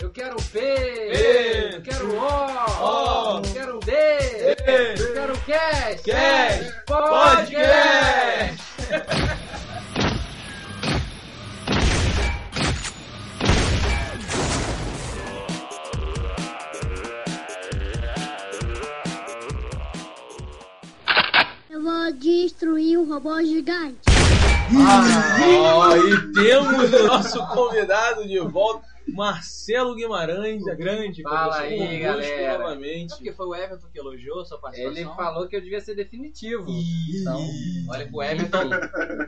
Eu quero P, P. eu quero O, O. eu quero D, D. eu quero Cash, Cash. Podcast. Eu vou destruir um robô gigante. Ah, e temos o nosso convidado de volta, Marcelo Guimarães, a grande Fala aí, galera. novamente. Porque foi o Everton que elogiou sua participação. Ele falou que eu devia ser definitivo. Então, olha pro Everton.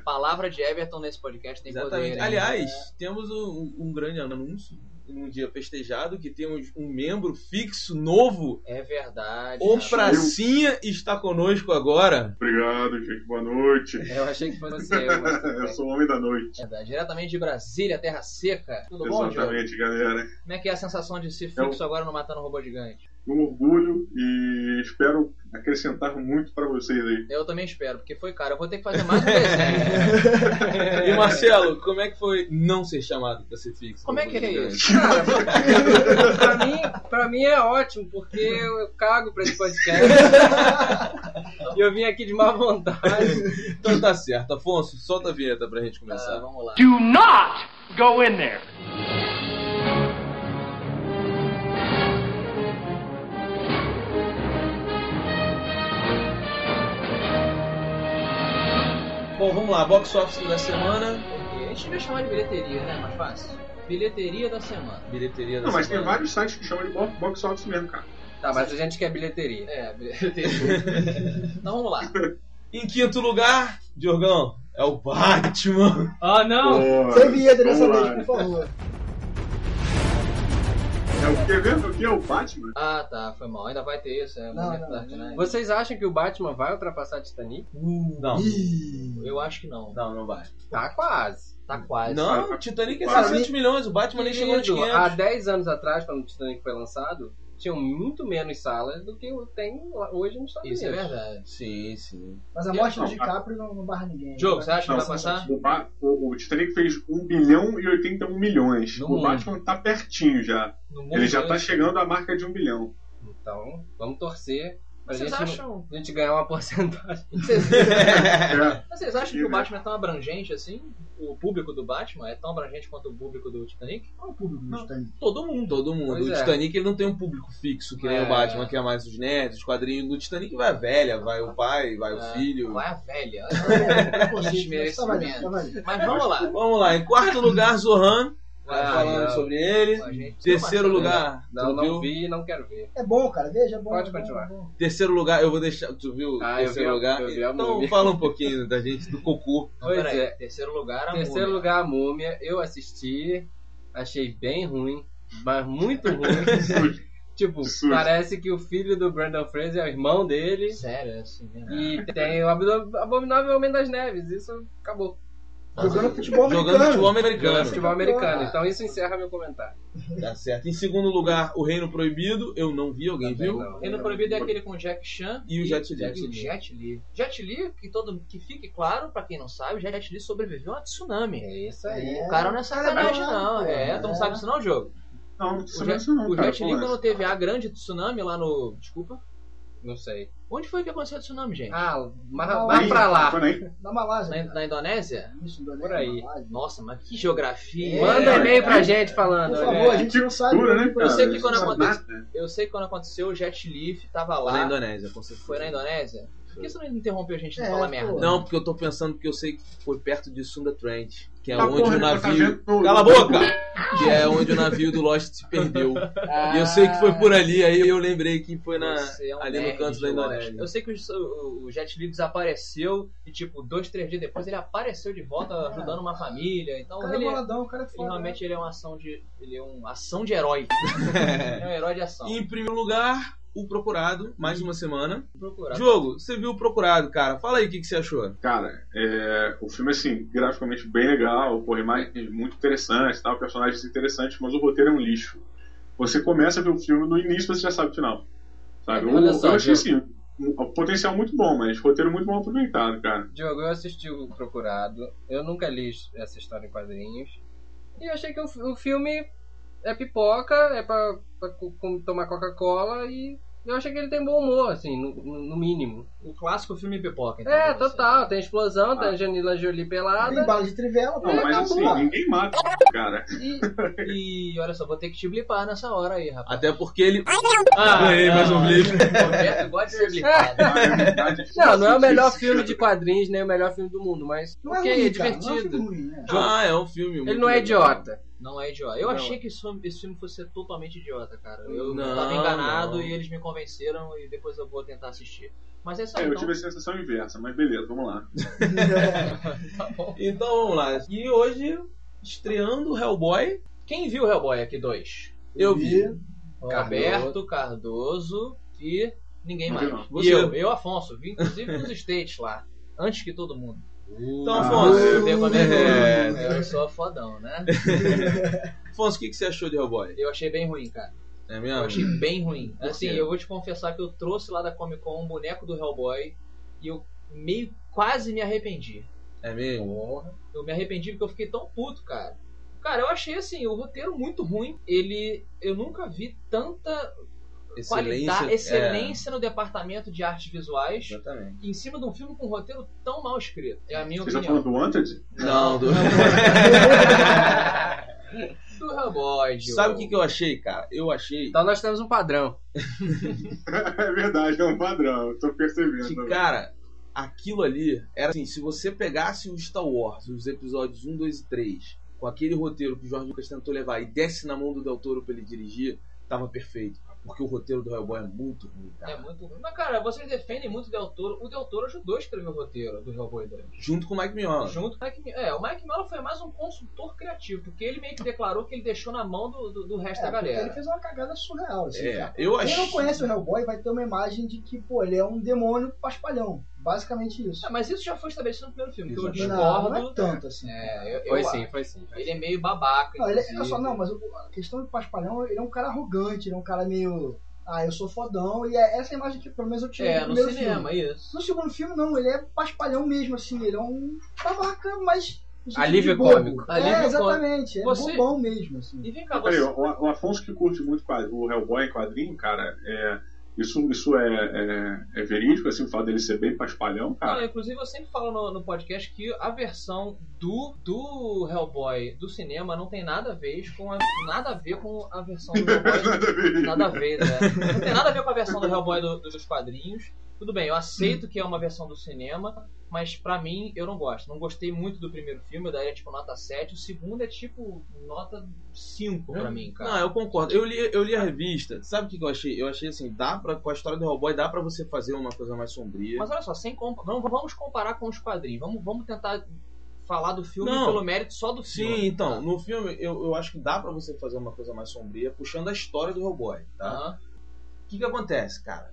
Palavra de Everton nesse podcast tem Exatamente. poder. Aliás, temos um, um grande anúncio num dia festejado que temos um membro fixo novo. É verdade. O. Pracinha está conosco agora. Obrigado, gente. Boa noite. Eu achei que fosse eu, tudo Eu sou o homem da noite. É verdade. Diretamente de Brasília, Terra Seca. Tudo bom, Diogo? Exatamente, galera. Como é que é a sensação de ser Eu- fixo agora no Matando Robô Gigante? Um orgulho e espero acrescentar muito para vocês aí. Eu também espero, porque foi caro. Eu vou ter que fazer mais um desenho. E Marcelo, como é que foi não ser chamado para ser fixo? Como é que é isso? Cara, pra mim, pra mim é ótimo, porque eu cago pra esse podcast. e eu vim aqui de má vontade. Então tá certo. Afonso, solta a vinheta pra gente Ah, começar. vamos lá. Do not go in there. Bom, vamos lá. Box office da semana. A gente devia chamar de bilheteria, né? Mais fácil. Bilheteria da semana. Bilheteria da Não, mas tem semana. vários sites que chamam de bo- box office mesmo, cara. Tá, mas a gente quer bilheteria. É, bilheteria. então vamos lá. Em quinto lugar, Diogão, é o Batman. Ah, não! Sem vinheta dessa vez, por favor. É o que mesmo? O que é o Batman? Ah, tá, foi mal. Ainda vai ter isso, é Não, momento não, Dark. Knight. Vocês acham que o Batman vai ultrapassar Titanic? Não, Eu acho que não. não, não vai. Tá quase. Tá quase. Não, Titanic é Cara, 600 milhões, o Batman nem chegou nos Querido, 500. há 10 anos atrás, quando o Titanic foi lançado, tinham muito menos salas do que tem hoje nos Estados Isso é Unidos. verdade. Sim, sim. Mas a morte do Não, DiCaprio não, não barra ninguém. Diogo, você acha que Não, vai passar? O, o- Titanic fez 1 bilhão e 81 milhões. No o mundo. Batman tá pertinho já. Ele já hoje? tá chegando à marca de 1 bilhão. Então, vamos torcer pra Vocês gente, acham, a gente ganhar uma porcentagem. vocês, É. vocês acham que o Batman é tão abrangente assim? O público do Batman é tão abrangente quanto o público do Titanic? Qual é o público do Titanic? Todo mundo. Todo mundo. Pois o é. Titanic ele não tem um público fixo, que nem É. o Batman, que é mais os nerds, os quadrinhos. No Titanic vai a velha, vai o pai, vai o É, filho. Vai a velha. Mas vamos lá. Vamos lá, em quarto lugar, Zohan. Vai Ah, falando não. sobre ele. Terceiro Marcelo, lugar, Não, tu não viu? vi e não quero ver. É bom, cara. Veja, é bom. Pode é bom, continuar. é bom. Terceiro lugar, eu vou deixar. Tu viu? Ah, eu terceiro vi lugar. eu vi a então múmia. fala um pouquinho da gente, do cocô. Não, Pois é. Terceiro lugar, a Terceiro múmia. lugar, a Múmia. Eu assisti, achei bem ruim, mas muito ruim. tipo, parece que o filho do Brandon Fraser é o irmão dele. Sério, é assim. E tem o Abominável Homem das Neves. Isso acabou. Jogando futebol americano. Jogando futebol Jogando americano. futebol americano. Então isso encerra meu comentário. Tá certo. Em segundo lugar, O Reino Proibido. Eu não vi, alguém Também viu? não. Reino Proibido é aquele com Jack Chan E o Jet Li. Jet Li. Jet Li. Jet Li, que, todo, que fique claro, pra quem não sabe, o Jet Li sobreviveu a tsunami. É isso aí. É. O cara não é sacanagem, Cara, não. É, tu não É. sabe isso não, jogo? Não, não O Jet, não, o. Jet Li, quando teve a grande tsunami lá no. Desculpa. Não sei. Onde foi que aconteceu o tsunami, gente? Ah, mas vai pra lá. foi. Na Malásia. Na, na Indonésia? Isso, Indonésia, Por aí. Malásia. Nossa, mas que geografia. É, Manda e-mail pra é. gente falando. Por favor, né? a gente não sabe. Dura, né? Eu sei que quando não acontece- nada. Eu sei que quando aconteceu, o Jet Li tava Foi lá. na Indonésia, com certeza. Foi na Indonésia? Por que você não interrompeu a gente de É, falar merda? Não, porque eu tô pensando que eu sei que foi perto de Sunda Trent, que é Ah, onde porra, o tá navio. vendo no- Cala a boca! Que é onde o navio do Lost se perdeu. E eu sei que foi por ali, aí eu lembrei que foi na, é um ali no canto da. Indonésia. Eu sei que o, o- Jet Li desapareceu e, tipo, dois, três dias depois ele apareceu de volta ajudando uma família. Então O cara é ele, é- boladão, o cara é ele foda. realmente ele é uma ação de. Ele é uma ação de herói. é um herói de ação. Em primeiro lugar, o Procurado, mais uma semana. Procurar. Jogo, você viu o Procurado, cara? Fala aí o que, que você achou. Cara, é, o filme, assim, graficamente bem legal, porra, imagens muito interessantes, tal, personagens interessantes, mas o roteiro é um lixo. Você começa a ver o filme, no início você já sabe o final. Sabe? Olha eu, só, eu achei, assim, um potencial muito bom, mas roteiro muito mal aproveitado, cara. Diogo, eu assisti o Procurado. Eu nunca li essa história em quadrinhos. E eu achei que o, o filme é pipoca, é pra, pra tomar Coca-Cola e eu achei que ele tem bom humor, assim, no, no- mínimo. O clássico filme pipoca, então. É, você. total, tem explosão, tem Ah. a Janila Jolie Tem pelada. bala de trivela, Não, mas assim, ninguém mata, cara. E, e olha só, vou ter que te blipar nessa hora aí, rapaz. Até porque ele. Ah, Ganhei mais um blip. Roberto gosta de ser blipado. Ah, é. Não, não é o melhor filme cara. de quadrinhos, nem o melhor filme do mundo, mas Não é ok, ruim, é cara. Não é um divertido. filme ruim, né? Ah, é um filme. Ele não é legal. idiota. Não é idiota. Eu Não. achei que esse filme, esse filme fosse totalmente idiota, cara. Eu Não, tava enganado não. e eles me convenceram e depois eu vou tentar assistir. Mas é isso aí, É, eu então. tive a sensação inversa, mas beleza, vamos lá. Tá bom. Então vamos lá. E hoje, estreando o Hellboy, Quem viu Hellboy aqui dois? eu vi. Roberto Cardoso e ninguém Não vi, mais. não. Você- E eu, eu, Afonso, vi inclusive nos States lá. Antes que todo mundo. Então, Ah, Afonso, é É. eu sou fodão, né? Afonso, o que, que você achou de Hellboy? Eu achei bem ruim, cara. É Eu mesmo? achei bem ruim. Assim, eu vou te confessar que eu trouxe lá da Comic Con um boneco do Hellboy e eu meio quase me arrependi. É mesmo? Eu me arrependi porque eu fiquei tão puto, cara. Cara, eu achei assim, o roteiro muito ruim. Ele. Eu nunca vi tanta qualidade, excelência no departamento de artes É, visuais exatamente. em cima de um filme com um roteiro tão mal escrito. É a minha Você opinião. falando do Wanted? Não, do... Do Diogo. Sabe o que, que eu achei, cara? Eu achei Então nós temos um padrão. é verdade, é um padrão, tô percebendo. que, cara, aquilo ali era assim: se você pegasse o Star Wars, os episódios 1, 2 e 3, com aquele roteiro que o Jorge Lucas tentou levar e desse na mão do Del Toro pra ele dirigir, tava perfeito. Porque o roteiro do Hellboy é muito ruim, cara. É muito ruim. Mas, cara, vocês defendem muito o Del Toro. O Del Toro ajudou a escrever o roteiro do Hellboy 2. Junto com o Mike Mignola. Junto com o Mike Mignola. É, o Mike Mignola foi mais um consultor criativo, porque ele meio que declarou que ele deixou na mão do, do, do resto É, da galera. ele fez uma cagada surreal, assim, É, cara. eu Quem achei. não conhece o Hellboy vai ter uma imagem de que, pô, ele é um demônio paspalhão. Basicamente isso. É, mas isso já foi estabelecido no primeiro filme, que eu Exatamente. Não, discordo. não é tanto assim. É, eu, Foi eu- sim, foi sim. Ele é meio babaca. Não, ele, olha só, não, mas o- a questão do Paspalhão, ele é um cara arrogante, ele é um cara meio. Ah, eu sou fodão, e é essa imagem que pelo menos eu tirei É, no primeiro cinema, filme. isso. No segundo filme, não, ele é paspalhão mesmo, assim, ele é um babaca, mas. no Alívio cômico. Alívio é, exatamente, é Você- bobão mesmo, assim. E vem cá, Peraí, você. o, o Afonso que curte muito o Hellboy em quadrinho, cara, é, isso, isso é, é, é verídico, assim, o fato dele ser bem paspalhão, Não, cara? inclusive eu sempre falo no, no podcast que a versão do, do Hellboy do cinema não tem nada a ver com a, nada a ver com a versão do Hellboy Nada a ver. Nada a ver, né? Não tem nada a ver com a versão do Hellboy do- dos quadrinhos. Tudo bem, eu aceito que é uma versão do cinema, mas pra mim eu não gosto. Não gostei muito do primeiro filme, eu daria tipo nota 7. O segundo é tipo nota 5 pra mim, cara. Não, eu concordo. Eu li, eu li a revista. Sabe o que eu achei? Eu achei assim, dá pra, com a história do Hellboy, dá pra você fazer uma coisa mais sombria. Mas olha só, sem compa- vamos, vamos comparar com os quadrinhos. Vamos, vamos tentar falar do filme Não. pelo mérito só do filme. Sim, então, no filme eu, eu acho que dá pra você fazer uma coisa mais sombria, puxando a história do Hellboy, tá? O que que acontece, cara?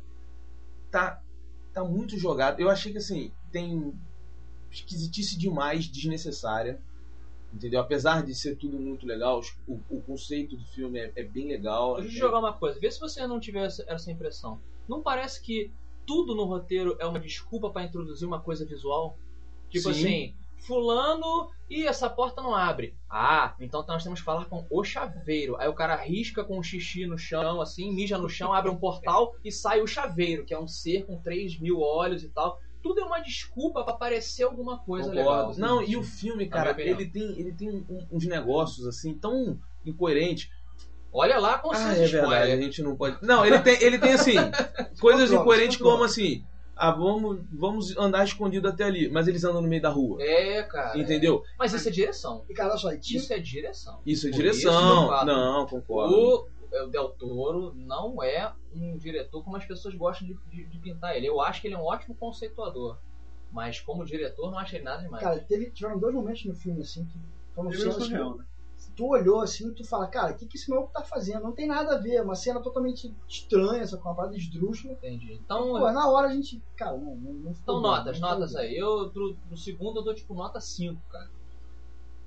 Tá, tá muito jogado. Eu achei que assim, tem esquisitice demais, desnecessária. Entendeu? Apesar de ser tudo muito legal, o, o conceito do filme é, é bem legal. Deixa eu te jogar uma coisa, vê se você não tiver essa, essa impressão. Não parece que tudo no roteiro é uma desculpa pra introduzir uma coisa visual? Tipo Sim. assim, fulano, e essa porta não abre. Ah, então nós temos que falar com o chaveiro. Aí o cara risca com o xixi no chão, assim, mija no chão, abre um portal e sai o chaveiro, que é um ser com 3 mil olhos e tal. Tudo é uma desculpa pra parecer alguma coisa Concordo. legal. Não, e o filme, cara, ele tem, ele tem um- uns negócios assim tão incoerentes. Olha lá com Ah, é verdade, a gente não pode. Não, ele tem, ele tem assim, coisas incoerentes como assim, ah, vamos, vamos andar escondido até ali, mas eles andam no meio da rua. É, cara. Entendeu? Mas isso é direção. E cara, olha só, tinha- Isso é direção. Isso é Por direção. isso eu não, concordo. O o Del Toro não é um diretor como as pessoas gostam de, de- de pintar ele. Eu acho que ele é um ótimo conceituador. Mas como diretor, não achei nada demais. Cara, teve, tiveram dois momentos no filme, assim, que foram é cenas que surreal, né? Tu olhou assim, tu fala, cara, o que, que esse maluco tá fazendo? Não tem nada a ver, é uma cena totalmente estranha, essa com uma parada esdrúxula. Entendi. Então, Pô, na hora a gente, cara, não, não, não então bom, notas, não notas aí. Eu, pro, pro segundo, eu dou tipo nota 5, cara.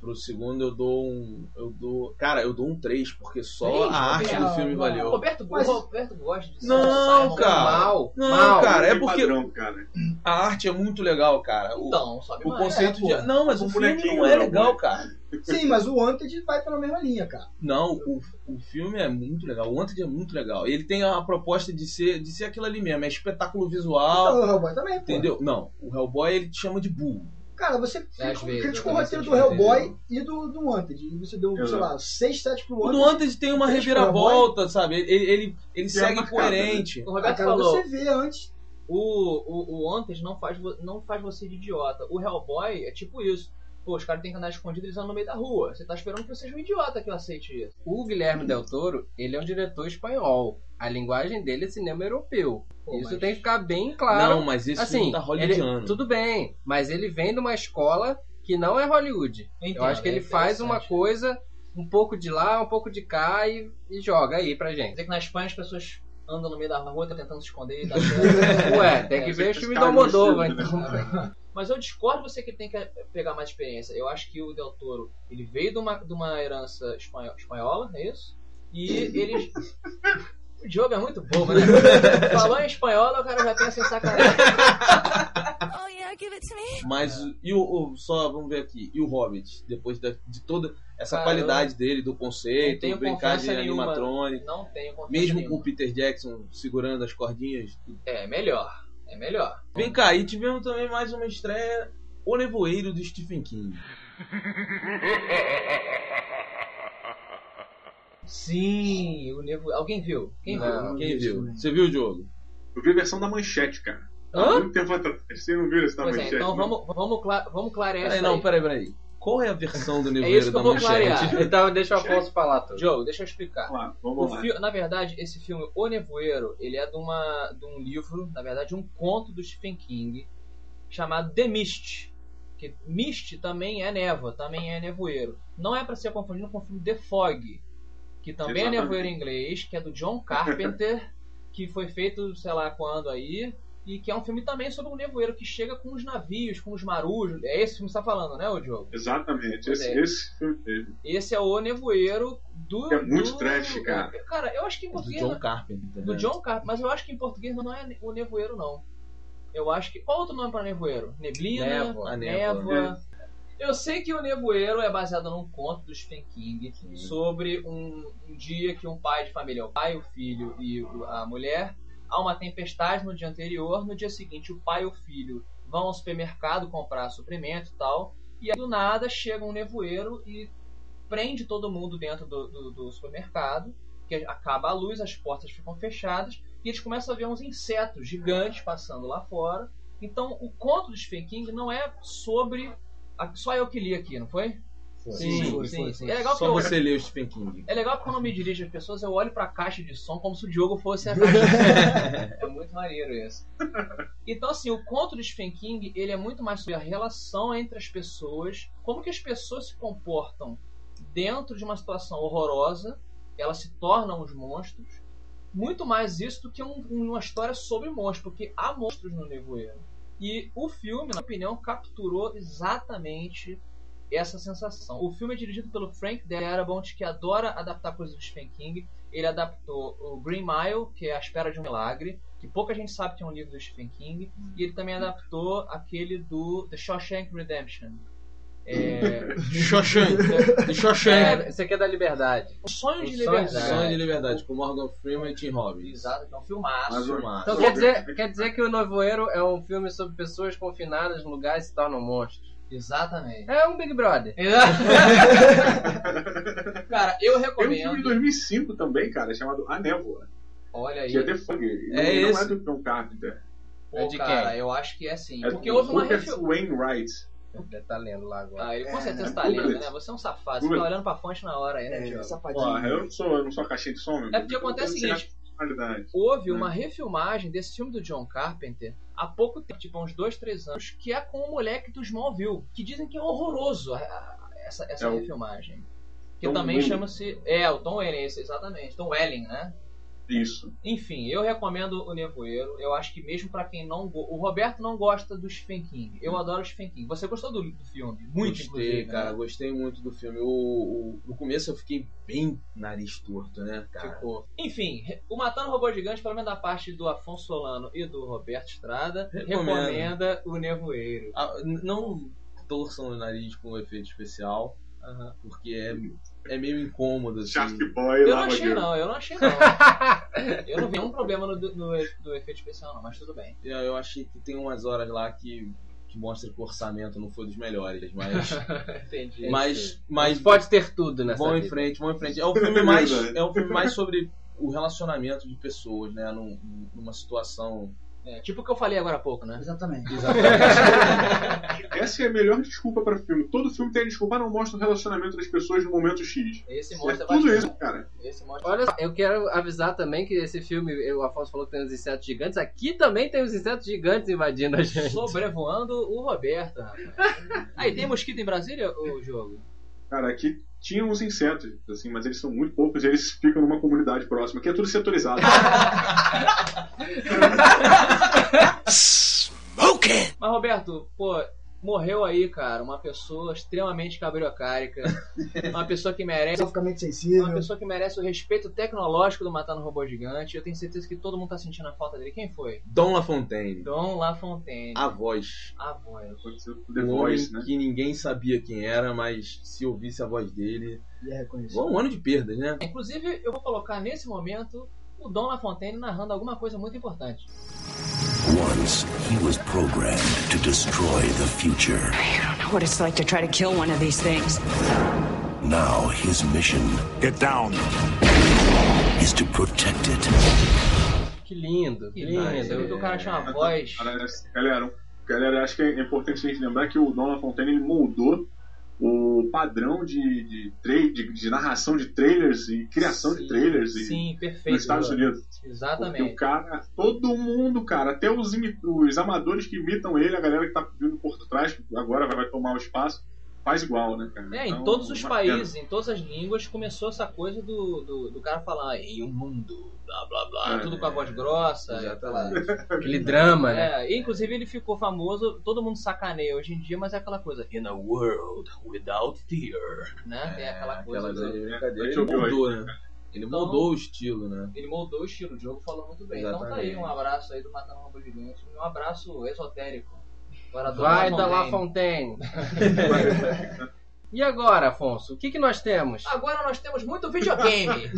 Pro segundo eu dou um. Eu dou. Cara, eu dou um 3, porque só Três, a arte do filme Não, valeu. Roberto, Mas- Roberto gosta de Não, Simon cara. Mal, Não, mal. cara, é porque padrão, cara. a arte é muito legal, cara. O, Então, sobe o conceito é, de. pô. Não, mas Um o filme não é legal, né? cara. Sim, mas o Wanted vai pela mesma linha, cara. Não, o, o filme é muito legal. O Wanted é muito legal. Ele tem a proposta de ser, de ser aquilo ali mesmo. É espetáculo visual. Então, o Hellboy também, pô. Entendeu? Não, o Hellboy ele te chama de burro. Cara, você É, criticou eu o roteiro do Hellboy e do, do Wanted. E você deu, sei Exato. lá, 6, 7 pro O Wanted. do Wanted tem uma reviravolta, sabe? Ele, ele, ele é segue coerente. O Ah, Roberto cara, falou, você vê antes. o, o, o Wanted não faz, não faz você de idiota. O Hellboy é tipo isso. Pô, os caras têm que andar escondidos eles andam no meio da rua. Você tá esperando que você seja um idiota que eu aceite isso. O Guilherme Del Toro, ele é um diretor espanhol. A linguagem dele é cinema europeu. Pô, Isso mas- tem que ficar bem claro. Não, mas esse assim, filme tá ele, hollywoodiano. tudo bem, mas ele vem de uma escola que não é Hollywood. Eu entendo, Eu acho que é ele faz uma coisa, um pouco de lá, um pouco de cá e, e joga aí pra Quer gente. dizer que na Espanha as pessoas andam no meio da rua tentando se esconder e certo. Ué, tem que É, ver o filme do Almodóvar, então. Mas eu discordo de você que tem que pegar mais experiência. Eu acho que o Del Toro, ele veio de uma, de uma herança espanho- espanhola, é isso? E ele... O Diogo é muito bobo, né? Falou em espanhola, o cara já pensa em sacanagem. Oh yeah, give it to me. Mas e o, o- só vamos ver aqui, e o Hobbit, depois da- de toda essa Cara, qualidade dele, do não conceito, tenho brincar de animatronic, Não tenho confiança mesmo com nenhuma. o Peter Jackson segurando as cordinhas. É melhor, é melhor. Vem cá, e tivemos também mais uma estreia, O Nevoeiro do Stephen King. Sim, o Nevo... Alguém viu? Quem Não. viu? Quem viu? Você viu o jogo? Eu vi a versão da manchete, cara. Há Hã? muito tempo atrás. Vocês não viram essa da Pois é, manchete? então não? vamos, vamos, cla- vamos clarear isso não, aí. peraí, peraí. Qual é a versão do É Nevoeiro isso que da eu vou manchete? clarear. Então deixa o Afonso falar tudo. Joe, deixa eu explicar. O vamos lá. fi- Na verdade, esse filme, O Nevoeiro, ele é de, uma, de um livro, na verdade, um conto do Stephen King, chamado The Mist. Que Mist também é névoa, também é nevoeiro. Não é para ser confundido com o filme The Fog, que também é Exatamente. nevoeiro em inglês, que é do John Carpenter, que foi feito, sei lá quando aí, e que é um filme também sobre um nevoeiro que chega com os navios, com os marujos. É esse filme que você tá falando, né, o Diogo? Exatamente, esse, é. esse filme. Esse é o nevoeiro do. É muito do- trash, cara. Cara, eu acho que em Do português. John Carpenter. Do? John Carpenter, mas eu acho que em português não é o nevoeiro, não. Eu acho que. Qual outro nome pra nevoeiro? Neblina? Névoa. Névoa. Eu sei que o nevoeiro é baseado num conto do Stephen King sobre um, um dia que um pai de família, o pai, o filho e a mulher, há uma tempestade no dia anterior. No dia seguinte, o pai e o filho vão ao supermercado comprar suprimento e tal. E aí, do nada chega um nevoeiro e prende todo mundo dentro do, do- do supermercado. Que acaba a luz, as portas ficam fechadas e eles começam a ver uns insetos gigantes passando lá fora. Então, o conto do Stephen King não é sobre. a- Só eu que li aqui, não foi? Sim, foi, sim. foi, foi. É legal que Só eu, você leu o Stephen King. é legal que quando eu me dirijo às pessoas, eu olho pra caixa de som como se o Diogo fosse a caixa de som. É muito maneiro isso. Então, assim, o conto do Stephen King, ele é muito mais sobre a relação entre as pessoas, como que as pessoas se comportam dentro de uma situação horrorosa, elas se tornam os monstros. Muito mais isso do que um- uma história sobre monstros, porque há monstros no nevoeiro. E o filme, na minha opinião, capturou exatamente essa sensação. O filme é dirigido pelo Frank Darabont, que adora adaptar coisas do Stephen King. Ele adaptou o Green Mile, que é A Espera de um Milagre, que pouca gente sabe que é um livro do Stephen King. E ele também adaptou aquele do The Shawshank Redemption. É, Shawshank. The Shawshank. É, esse aqui é da Liberdade. o Sonho de O Sonho de Liberdade. Sonho de Liberdade, com Morgan Freeman e Tim Robbins. Exato, que é um filmaço. Mas o- Filmaço. Então quer dizer, quer dizer que o Nevoeiro é um filme sobre pessoas confinadas no lugar e se tornam monstros. Exatamente. É um Big Brother. Cara, eu Tem um filme de recomendo. 2005 também, cara, chamado A Névoa. Olha aí. Que é The Fog. É não, não é do John Carpenter. Pô, É de cara, quem? eu acho que é sim. É Porque do houve uma refil... Wainwright. Deve estar lendo lá agora. Ah, ele com É, certeza né? tá lendo, né? Você é um safado, você tá olhando pra fonte na hora aí, né, É, Diogo? safadinho. Porra, eu não sou, eu não sou a caixinha de som, meu. É porque acontece o seguinte, houve Hum. uma refilmagem desse filme do John Carpenter há pouco tempo, tipo há uns dois, três anos, que é com o moleque do Smallville, que dizem que é horroroso a- a- essa, essa É o refilmagem. Que Tom também chama-se. É, o Tom Welling, esse, exatamente. Tom Welling, né? Isso. Enfim, eu recomendo o Nevoeiro. Eu acho que mesmo pra quem não. go- O Roberto não gosta do Stephen King. Eu adoro o Stephen King. Você gostou do, do filme? Muito, gostei, inclusive, né? cara. Gostei muito do filme. O, o- no começo eu fiquei bem nariz torto, né, cara? Ficou. Enfim, o Matando Robô Gigante, pelo menos da parte do Afonso Solano e do Roberto Estrada, Recomendo. recomenda o Nevoeiro. Ah, não torçam o nariz com efeito especial, Aham. porque é, é meio incômodo, assim. Shark Boy, Eu não achei Girl. não, eu não achei não. eu não vi nenhum problema no, do, no- do efeito especial não, mas tudo bem. Eu, eu achei que tem umas horas lá que, que mostra que o orçamento não foi dos melhores, mas. Entendi. mas, mas Pode ter tudo nessa vão em frente, vão em frente. É um filme mais, é um filme mais sobre o relacionamento de pessoas, né? Num- numa situação. É, tipo o que eu falei agora há pouco, né? Exatamente. Essa é a melhor desculpa para filme. Todo filme tem a desculpa, não mostra o relacionamento das pessoas no momento X. Esse É mostra tudo bastante. isso, cara. Esse mostra Olha eu quero avisar também que esse filme, o Afonso falou que tem os insetos gigantes. Aqui também tem os insetos gigantes invadindo a gente. Sobrevoando o Roberto. Aí, tem mosquito em Brasília, o jogo? Cara, aqui tinha uns insetos, assim, mas eles são muito poucos e eles ficam numa comunidade próxima, que é tudo setorizado. Mas, Roberto, pô, morreu aí, cara, uma pessoa extremamente cabriocárica. uma pessoa que merece. Filosoficamente Uma sensível. pessoa que merece o respeito tecnológico do Matando Robô Gigante. Eu tenho certeza que todo mundo tá sentindo a falta dele. Quem foi? Dom LaFontaine, Dom LaFontaine. a voz. A voz. The Um Voice, homem né? que ninguém sabia quem era, mas se ouvisse a voz dele. E é reconhecido. Foi um ano de perdas, né? Inclusive, eu vou colocar nesse momento o Dom LaFontaine narrando alguma coisa muito importante. Once, he was programmed to destroy the future. I don't know what it's like to try to kill one of these things. Now, his mission Get down. is to protect it. Que lindo, que lindo. Eu vi que o cara tinha uma voz. Galera, galera, galera, acho que é importante a gente lembrar que o Don LaFontaine ele moldou o padrão de, de, de, de narração de trailers e criação de Sim, trailers e- Sim, perfeito. nos Estados. Unidos. Porque o Exatamente. cara, todo mundo, cara, até os, os amadores que imitam ele, a galera que tá vindo por trás, agora vai tomar o espaço, faz igual, né, cara? É, em Então, todos os pena. países, em todas as línguas, começou essa coisa do, do, do cara falar em um mundo, blá blá blá, É. tudo com a voz grossa. Exatamente. Aquele drama, né? É, e, inclusive ele ficou famoso, todo mundo sacaneia hoje em dia, mas é aquela coisa, in a world without fear, né? Tem aquela coisa. Aquela do- brincadeira. Ele moldou, né? Ele Então- moldou o estilo, né? Ele moldou o estilo, o Diogo falou muito bem. Então tá aí, Exatamente. um abraço aí do Matando Robô Gigante, um abraço esotérico. Vai da LaFontaine. La Fontaine. E agora, Afonso, o que, que nós temos? Agora nós temos muito videogame.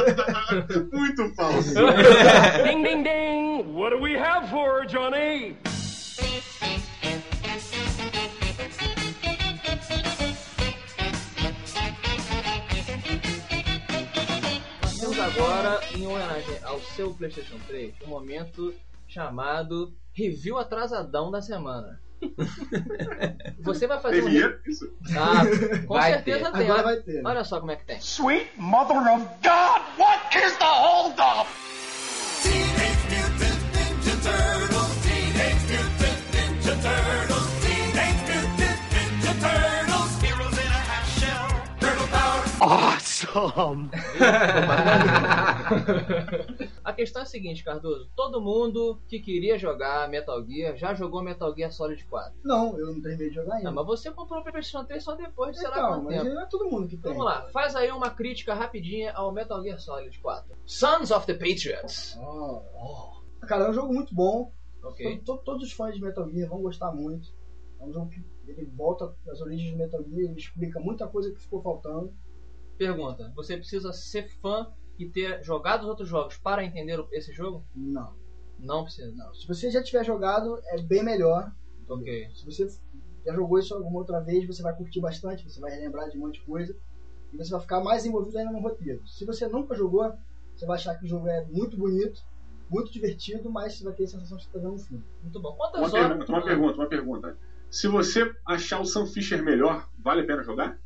Muito falso. ding, ding, ding. What do we have for Johnny? Nós temos agora, em homenagem ao seu PlayStation 3, um momento chamado Review Atrasadão da Semana. Você vai fazer um. re- Devia isso. Ah, com Vai certeza tem. Agora Olha, vai ter. olha só como é que tem. Sweet mother of God, what is the holdup? Awesome! A questão é a seguinte, Cardoso. Todo mundo que queria jogar Metal Gear já jogou Metal Gear Solid 4. Não, eu não terminei de jogar ainda. Não, mas você comprou o PlayStation 3 só depois de sei lá então, quanto mas tempo. não é todo mundo que tem. Vamos lá, faz aí uma crítica rapidinha ao Metal Gear Solid 4. Sons of the Patriots. Oh. Cara, é um jogo muito bom. Ok. To- to- todos os fãs de Metal Gear vão gostar muito. É um jogo que ele volta às origens de Metal Gear, ele explica muita coisa que ficou faltando. Pergunta: você precisa ser fã e ter jogado os outros jogos para entender esse jogo? Não, Não precisa. não. Se você já tiver jogado, é bem melhor. Ok. Se você já jogou isso alguma outra vez, você vai curtir bastante, você vai relembrar de um monte de coisa. E você vai ficar mais envolvido ainda no roteiro. Se você nunca jogou, você vai achar que o jogo é muito bonito, muito divertido, mas você vai ter a sensação de que você está vendo um filme. Muito bom. Quantas Uma horas? pergunta, uma pergunta, uma pergunta. Se você achar o Sam Fisher melhor, vale a pena jogar?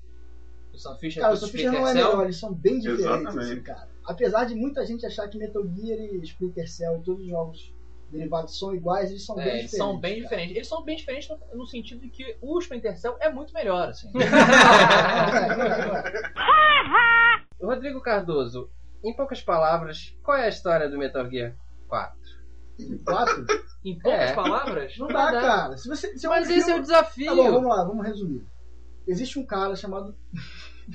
O Sam Fisher Cara, o Sam Fisher não é Cell? melhor, eles são bem diferentes, assim, cara. Apesar de muita gente achar que Metal Gear e Splinter Cell e todos os jogos derivados são iguais, eles são É, bem eles diferentes. são bem cara. diferentes. Eles são bem diferentes no, no sentido de que o Splinter Cell é muito melhor, assim. Rodrigo Cardoso, em poucas palavras, qual é a história do Metal Gear 4? Quatro? Em poucas É. palavras, Não dá, cara. Se você, se é um Mas esse é o filme- desafio. Tá bom, vamos lá, vamos resumir. Existe um cara chamado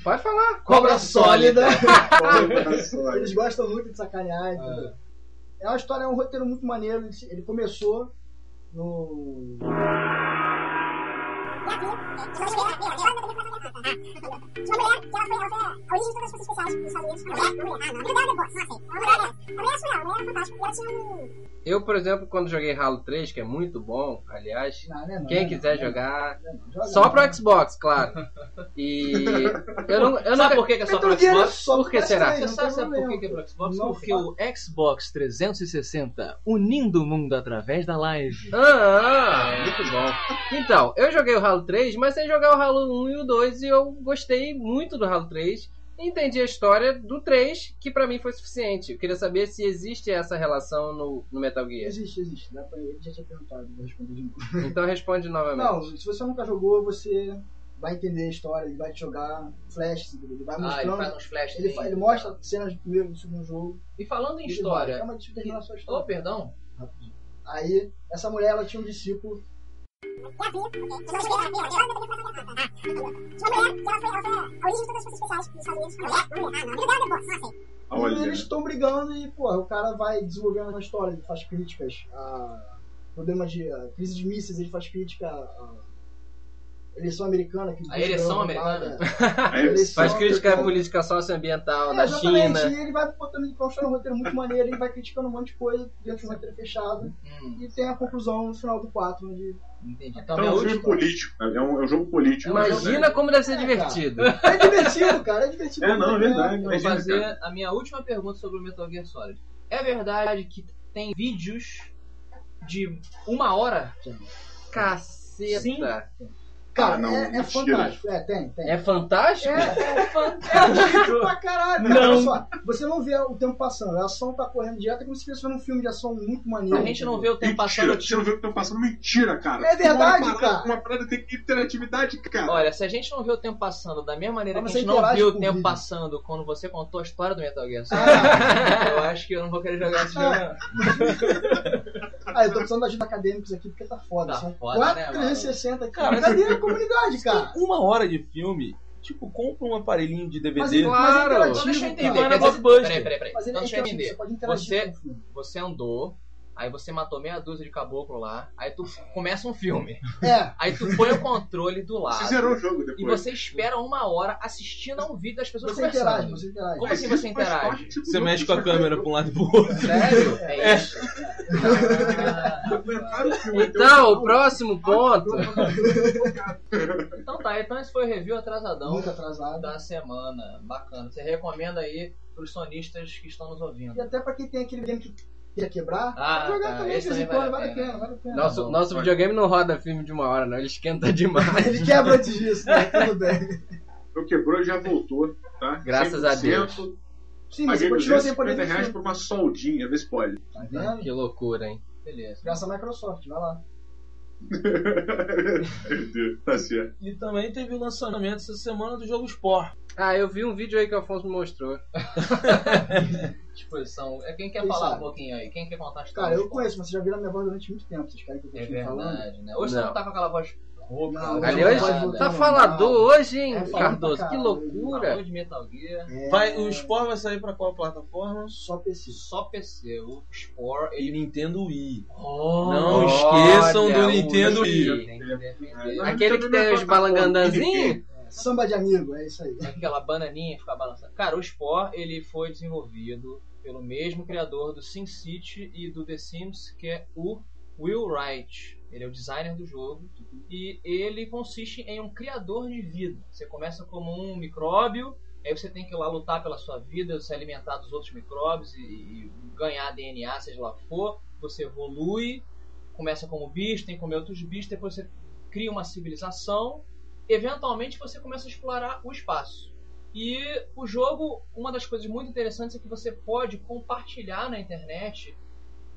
Pode falar. Cobra Sólida. Olha só. Eles gostam muito de sacanear. entendeu? É uma história, é um roteiro muito maneiro. Ele começou no. Eu, por exemplo, quando joguei Halo 3, que é muito bom, aliás, Não, não, quem né, quiser não, né, jogar, não, não, joga só pro Xbox, claro. E eu não, eu Sabe não por que, que é só pro é Xbox? só Por que será? PS3, Você sabe, sabe por que, que é pro Xbox? Não Porque o Xbox 360 unindo o mundo através da live. Ah, muito bom. Então, eu joguei o Halo 3, mas sem jogar o Halo 1 e o 2 e eu gostei muito do Halo 3. Entendi a história do 3, que pra mim foi suficiente. Eu queria saber se existe essa relação no, no Metal Gear. Existe, existe. Dá pra... Ele já tinha perguntado, vou responder de novo. Então responde novamente. Não, se você nunca jogou, você vai entender a história, ele vai te jogar flashes, ele vai Ah, ele mostrando. faz uns flashes. ele, fa- ele mostra cenas do primeiro e do segundo jogo. E falando em ele vai. história. Calma, deixa eu terminar a sua Oh, história. perdão. Rapidinho. Aí, essa mulher, ela tinha um discípulo. Olha. eles estão brigando e, pô, o cara vai desenvolvendo uma história, ele faz críticas a problemas de a crise de mísseis, ele faz crítica à eleição americana. Que A eleição americana? né? É, Eleição Faz crítica à política socioambiental É, da exatamente, China. e ele vai botando ele constrói um roteiro muito maneiro, ele vai criticando um monte de coisa dentro de um roteiro fechado. Hum, E tem a conclusão no final do 4, onde. Entendi. Então, Então, É um filme político. É um, é um jogo político. Imagina como deve ser É, divertido. É divertido, cara, é divertido. É, não, é verdade. Vou Imagina, fazer cara. a minha última pergunta sobre o Metal Gear Solid. É verdade que tem vídeos de uma hora? Caceta. Cara, Ah, não, é, é fantástico. É, tem, tem. É fantástico? É, é fantástico pra caralho. Cara. Não. Olha só, você não vê o tempo passando, a ação tá correndo direto, é como se vendo um filme de ação muito maneiro. A gente não vê o tempo Mentira, passando. você não vê o que tá passando? Mentira, cara. É verdade, uma parada, cara. Uma parada tem interatividade, cara. Olha, se a gente não vê o tempo passando da mesma maneira Mas que a gente não viu o tempo vídeo. passando quando você contou a história do Metal Gear Solid, Ah, eu acho que eu não vou querer jogar esse jogo. não. ah, eu tô precisando de ajuda acadêmicos aqui porque tá foda. Tá São foda, 4 né, 360 aqui. Cara, Cadê a comunidade, cara? Uma hora de filme, tipo, compra um aparelhinho de Mas, DVD. ele- mas é Claro. interativo, Então deixa eu entender. cara. Vai na quer dizer- Blockbuster. Peraí, peraí, peraí. Mas Então é deixa eu entender. você. Você andou, aí você matou meia dúzia de caboclo lá, aí tu começa um filme. É, Aí tu põe o controle do Você lado. zerou o jogo E depois. você espera uma hora assistindo a um vídeo das pessoas você interage, conversando. você interage. Como assim você isso interage? parte do Você mexe com a isso câmera pra um lado e pro outro. Sério? É isso? Documentário do filme, Então, o próximo ponto. Então tá, então esse foi o review atrasadão Muito atrasado. da semana. Bacana. Você recomenda aí pros sonistas que estão nos ouvindo. E até pra quem tem aquele game que quer quebrar, Ah, jogar tá. também Esse de vez em também quando, vale vale a a pena. pena, vale a pena. Nosso, bom, nosso pode. videogame não roda filme de uma hora, não. Ele esquenta demais. Ele quebra antes disso, né? Tudo bem. Eu quebrou e já voltou, tá? Graças a Deus. Sim, mas continua sem poder 250 ver reais filme. por uma soldinha, vê se pode. Tá vendo? Que loucura, hein? Beleza. Graças à Microsoft, vai lá. tá certo. E também teve o lançamento essa semana do jogo Sport. Ah, eu vi um vídeo aí que o Afonso me mostrou. Disposição. É quem quer Quem falar sabe? um pouquinho aí? Quem quer contar a história? Cara, eu conheço, mas vocês já viram a minha voz durante muito tempo. Vocês querem que eu É continue falando? verdade, né? Hoje você Não. não tá com aquela voz rouca. Não, Ali hoje pode voltar tá falador hoje, hein, É, falando Cardoso? Que caralho. loucura. Falou de Metal Gear. É, Vai, o Sport vai sair pra qual plataforma? Só PC. Só PC. O Spore, E ele... Nintendo Wii. Oh, Não olha, esqueçam do Nintendo Wii. Wii. Aquele que tem os balangandanzinhos? Samba de amigo, é isso aí. Aquela bananinha ficar balançando. Cara, o Spore, ele foi desenvolvido pelo mesmo criador do SimCity e do The Sims, que é o Will Wright. Ele é o designer do jogo e ele consiste em um criador de vida. Você começa como um micróbio, aí você tem que ir lá lutar pela sua vida, se alimentar dos outros micróbios e, e ganhar DNA, seja lá for. Você evolui, começa como bicho, tem que comer outros bichos, depois você cria uma civilização. Eventualmente você começa a explorar o espaço. E o jogo, uma das coisas muito interessantes é que você pode compartilhar na internet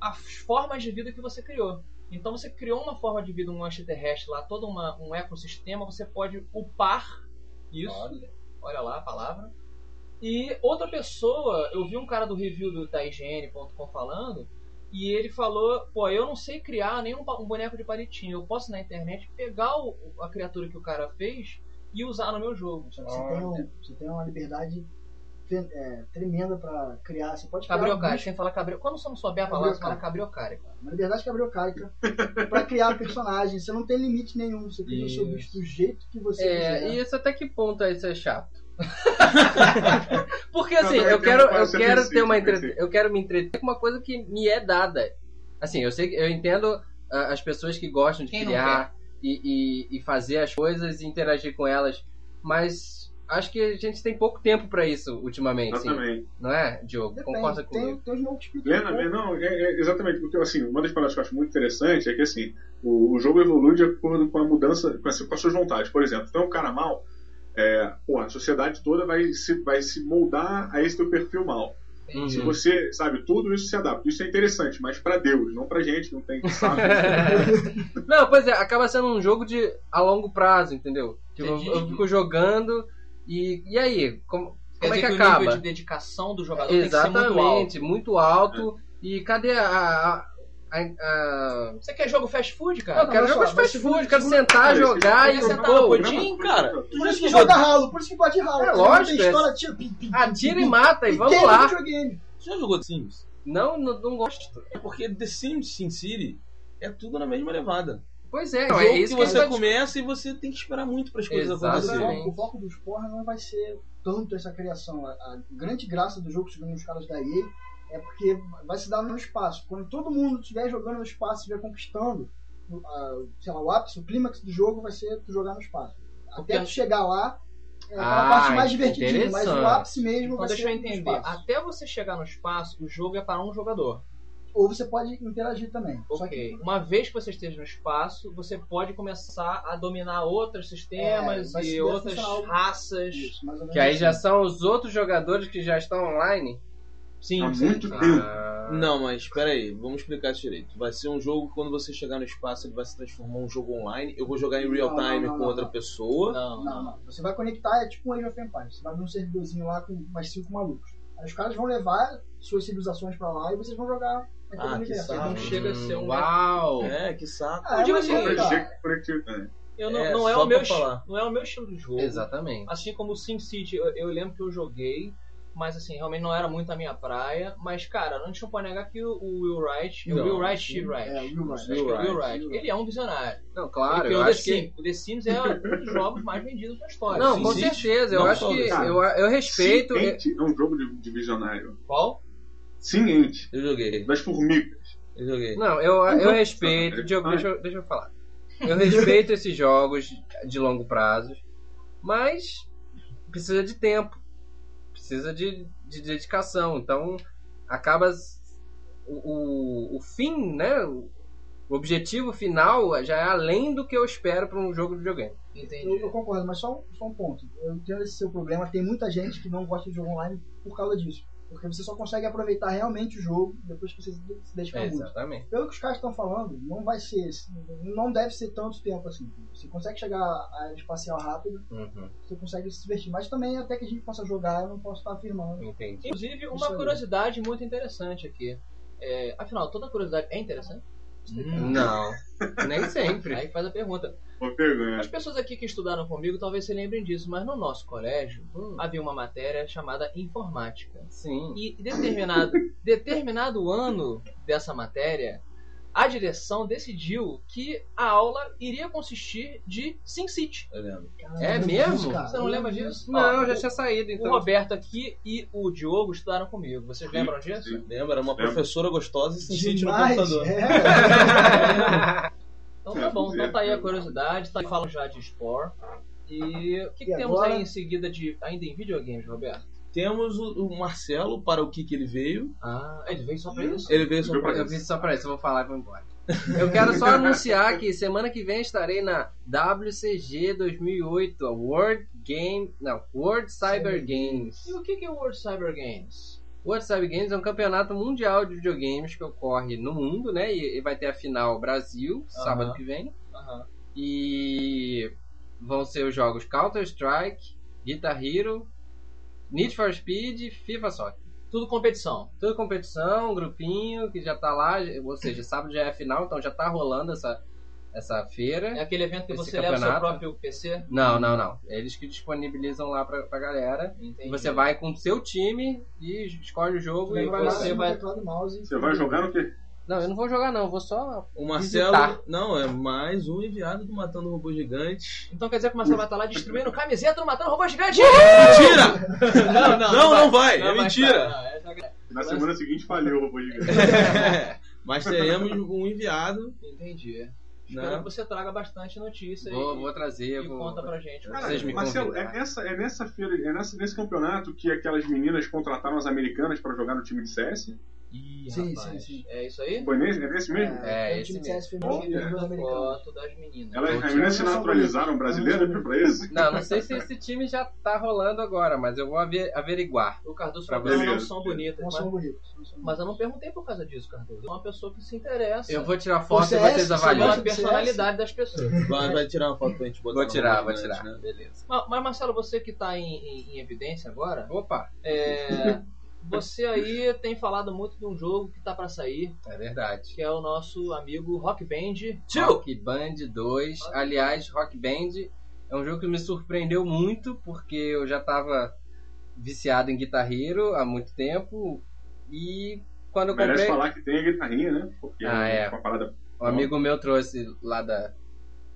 as formas de vida que você criou. Então você criou uma forma de vida, um extraterrestre lá, todo uma, um ecossistema, você pode upar isso. Olha, lá a palavra. E outra pessoa, eu vi um cara do review do, da IGN.com falando, e ele falou, pô, eu não sei criar nenhum um boneco de palitinho. Eu posso na internet pegar o- a criatura que o cara fez e usar no meu jogo. Só que você tem, um- você tem uma liberdade é, tremenda pra criar. Você pode criar Cabriocárica, bicho- tem que falar cabrio. Quando você não souber a palavra, você fala Cabriocárica. cabriocárica. uma liberdade cabriocárica pra criar personagens. Você não tem limite nenhum. Você cria o seu bicho do jeito que você É, quiser. e isso até que ponto é isso é chato? Porque assim, eu quero, eu quero que ter uma entre... eu quero me entreter com uma coisa que me é dada. Assim, eu sei eu entendo ah, as pessoas que gostam de Quem criar e, e, e fazer as coisas e interagir com elas, mas acho que a gente tem pouco tempo pra isso ultimamente, assim, Exatamente. não é, Diogo? Depende. Concorda tem, comigo? tem que Lena, não, é, é exatamente, porque assim, uma das paradas que eu acho muito interessante é que assim, o, o jogo evolui de acordo com a mudança, com, essa, com as suas vontades. Por exemplo, tu é um cara mal, é, porra, a sociedade toda vai se, vai se moldar a esse teu perfil mal. Uhum. Se você, sabe, tudo isso se adapta. Isso é interessante, mas pra Deus, não pra gente, não tem saco. Não, pois é, acaba sendo um jogo de a longo prazo, entendeu? Tipo, eu, eu fico jogando e e aí, como, como é que que, o nível acaba? de dedicação do jogador tem que ser muito alto. Exatamente, muito alto. E cadê a. a, a- a- Você quer jogo fast food, Eu cara? quero olha jogar só, fast food, segundo- quero sentar, Cara, jogar e sentar pô, no pudim, cara? Por isso que joga ralo, por isso que gosta de ralo. É lógico, Não é- história, tira, pim, pim, pim, atira pim, e mata e vamos lá. Você já jogou The Sims? Não, não, não gosto. É porque The Sims Sin City é tudo na mesma levada. Pois é, É é jogo isso que que você tá- começa e você tem que esperar muito para as coisas acontecerem. O foco dos porra não vai ser tanto essa criação. A, a grande graça do jogo, segundo os caras da EA, é porque vai se dar no espaço. Quando todo mundo estiver jogando no espaço, estiver conquistando o- a- sei lá, o ápice, o clímax do jogo vai ser tu jogar no espaço. Até tu chegar lá, é aquela Ah, parte mais divertidinha, mas o ápice mesmo Então vai deixa ser eu entender. Até você chegar no espaço, o jogo é para um jogador. Ou você pode interagir também. Só Ok. que Uma vez que você esteja no espaço, você pode começar a dominar outros sistemas É, e outras raças. Isso, Que aí assim. já são os outros jogadores que já estão online. Sim, Há sim. muito tempo. Ah, Não, mas espera aí, vamos explicar isso direito. Vai ser um jogo que quando você chegar no espaço ele vai se transformar em um jogo online. Eu vou jogar em real Não, não, time não, com não, outra não. pessoa. Não, Não, não. Você vai conectar, é tipo um Age of Empires. Você vai abrir um servidorzinho lá com mais cinco malucos. Aí os caras vão levar suas civilizações pra lá e vocês vão jogar naquele Ah, que universo. saco. Não chega a ser um. Uau! É, que saco. Ah, Eu digo assim, é, cara. que coletivo, né? Eu não, É, não, é só o meu, pra falar. não é o meu estilo de jogo. Exatamente. Assim como o SimCity, eu, eu lembro que eu joguei, mas assim, realmente não era muito a minha praia. Mas, cara, a gente não pode negar que o, o Will Wright, Não, o Will Wright. Steve Wright, É, o Will Wright. acho que é o Will Will Wright, Wright. ele é um visionário. Não, claro, ele eu acho que. O The Sims é um dos jogos mais vendidos da história. Não, Sim, com sim. certeza. Eu Não acho que. Eu, eu respeito. Sim, Ent é um jogo de, de visionário. Qual? Sim, Ent. Eu joguei, Das formigas. eu joguei. Não, eu, eu Então, respeito. Diogo, deixa, eu- deixa eu falar. Eu respeito esses jogos de longo prazo, mas precisa de tempo. Precisa de, de dedicação. Então, acaba. O, o, o fim, né? O o objetivo final já é além do que eu espero para um jogo de videogame. Entendi. Eu, eu concordo, mas só, um- só um ponto. Eu entendo esse seu problema. Tem muita gente que não gosta de jogo online por causa disso. Porque você só consegue aproveitar realmente o jogo depois que você se dedicar muito. exatamente. Pelo que os caras estão falando, não vai ser. Não deve ser tanto tempo assim. Você consegue chegar à área espacial rápido, Uhum, você consegue se divertir. Mas também, até que a gente possa jogar, eu não posso estar afirmando. entendi. Inclusive, uma aí. curiosidade muito interessante aqui. É, afinal, toda curiosidade é interessante? Não, nem sempre. Aí faz a pergunta. Uma vergonha. As pessoas aqui que estudaram comigo talvez se lembrem disso, mas no nosso colégio Hum, havia uma matéria chamada informática. sim. E determinado, determinado ano dessa matéria, a direção decidiu que a aula iria consistir de SimCity. Eu lembro. Cara, É eu lembro mesmo? disso, cara. Você não lembra disso? Não, Ó, já o- tinha saído, O então. Roberto aqui e o Diogo estudaram comigo. Vocês Sim, lembram disso? sim. Lembra? Era uma professora gostosa e sítio no computador. é. Então tá bom, então tá aí a curiosidade, tá falam já de Spore. E o que, que E temos agora? aí em seguida de ainda em videogames, Roberto? Temos o, o Marcelo, para o que, que ele veio. Ah, ele veio só pra isso? Ele veio só para Eu fiz só pra isso, eu vou falar e vou embora. Eu quero só anunciar que semana que vem estarei na WCG 2008, a World Game. Não, World Cyber Games. E o que que é o World Cyber Games? World Cyber Games é um campeonato mundial de videogames que ocorre no mundo, né? E, vai ter a final Brasil, sábado que vem. E vão ser os jogos Counter-Strike, Guitar Hero, Need for Speed, FIFA Soccer. Tudo competição. Tudo competição, um grupinho que já tá lá, ou seja, sábado já é a final, então já tá rolando essa, essa feira. É aquele evento que Esse você leva o seu campeonato. próprio PC? Não, não, não. Eles que disponibilizam lá pra, pra galera. Entendi. E você vai com o seu time e escolhe o jogo Você e vai você lá, vai. e mouse. Você vai jogar no quê? Não, eu não vou jogar não, eu vou só. O Marcelo. Visitar. Não, é mais um enviado do Matando Robôs Gigantes. Então quer dizer que o Marcelo vai estar lá distribuindo camiseta no Matando Robô Gigante? Mentira! não, Não, não vai, é mas mentira. tá, não, é só- Na semana seguinte falhou o robô gigante. Mas teremos um enviado. Entendi. Espero Né? que você traga bastante notícia Vou, e, vou trazer. e vou... conta pra gente. Cara, Vocês me Marcelo, é nessa, é nessa feira, é nessa, nesse campeonato que aquelas meninas contrataram as americanas pra jogar no time de CS? Ih, Sim, rapaz, sim, sim. É isso aí? Foi nesse, é nesse mesmo? É, um esse time de mesmo. E. Foto das meninas. Elas, Eu as meninas se naturalizaram brasileiras eu- pra isso? Não, não sei se esse time já tá rolando agora, mas eu vou ave- averiguar. O Cardoso Pra falou que não são bonitas. Não Mas, são bonitos. mas eu não perguntei por causa disso, Cardoso. É uma pessoa que se interessa Eu vou tirar foto e vocês você avaliam. de personalidade das pessoas. Vai, vai tirar uma foto pra gente botar Vou tirar, vou tirar. né? Beleza. Mas, mas, Marcelo, você que tá em, em- em evidência agora, Opa, é, você aí tem falado muito de um jogo que tá pra sair, é verdade. que é o nosso amigo Rock Band 2. Rock Band 2. Aliás, Rock Band é um jogo que me surpreendeu muito, porque eu já tava viciado em Guitar Hero há muito tempo. E quando eu Merece comprei, falar que tem a guitarrinha, né? Porque Ah, é. uma parada. um amigo meu trouxe lá da,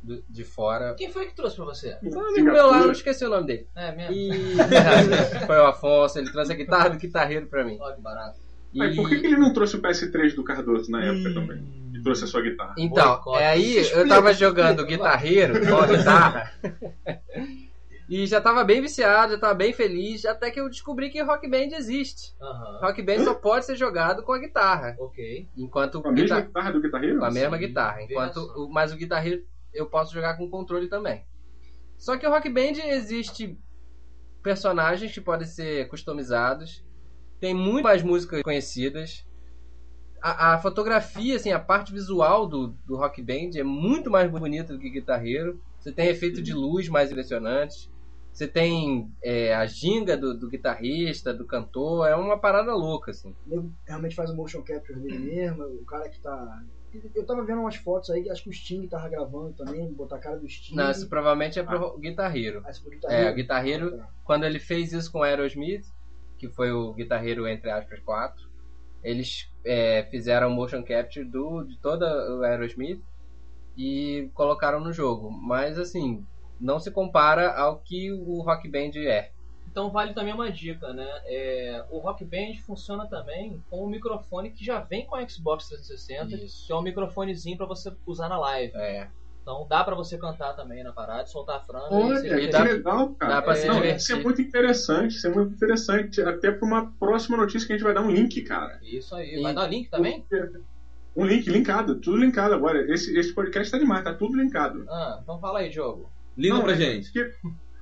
do- de fora. Quem foi que trouxe pra você? Foi um amigo meu lá, eu esqueci o nome dele. É mesmo? E foi o Afonso, ele trouxe a guitarra do guitarreiro pra mim. Olha que barato. E... Mas por que, que ele não trouxe o PS3 do Cardoso na época também? E trouxe a sua guitarra? Então, Boicote. é aí eu Explica, tava explica, jogando vai. guitarreiro com a guitarra. e já tava bem viciado, já tava bem feliz, até que eu descobri que Rock Band existe. Aham. Rock Band só pode ser jogado com a guitarra. Ok. Enquanto Com a o mesma guitar... guitarra do guitarreiro? com a mesma Sim, guitarra. Enquanto. Mas o guitarreiro eu posso jogar com controle também. Só que o Rock Band existe personagens que podem ser customizados. Tem muito mais músicas conhecidas. A, a fotografia, assim, a parte visual do, do Rock Band é muito mais bonita do que guitarreiro. Você tem efeito de luz mais impressionantes. Você tem é, a ginga do, do guitarrista, do cantor. É uma parada louca, assim. Realmente faz o motion capture dele mesmo. O cara que tá. Eu tava vendo umas fotos aí, acho que o Sting tava gravando também, botar a cara do Sting. Não, isso provavelmente é pro guitarreiro. Ah, esse foi o É, o guitarreiro, Ah, tá. quando ele fez isso com o Aerosmith, que foi o guitarreiro entre aspas 4, eles é, fizeram motion capture do, de toda o Aerosmith e colocaram no jogo. Mas assim, não se compara ao que o Rock Band é. Então vale também uma dica, né? É, o Rock Band funciona também com o microfone que já vem com a Xbox 360, Isso. que é um microfonezinho pra você usar na live. É, Então dá pra você cantar também na parada, soltar a franga. Olha, e você- que dá- legal, cara. dá pra se Não, divertir. Isso é muito interessante, isso é muito interessante. Até pra uma próxima notícia que a gente vai dar um link, cara. Isso aí. E- Vai dar link também? Um link linkado, tudo linkado agora. Esse, esse podcast tá demais, tá tudo linkado. Ah, então fala aí, Diogo. Liga Não, pra é gente. que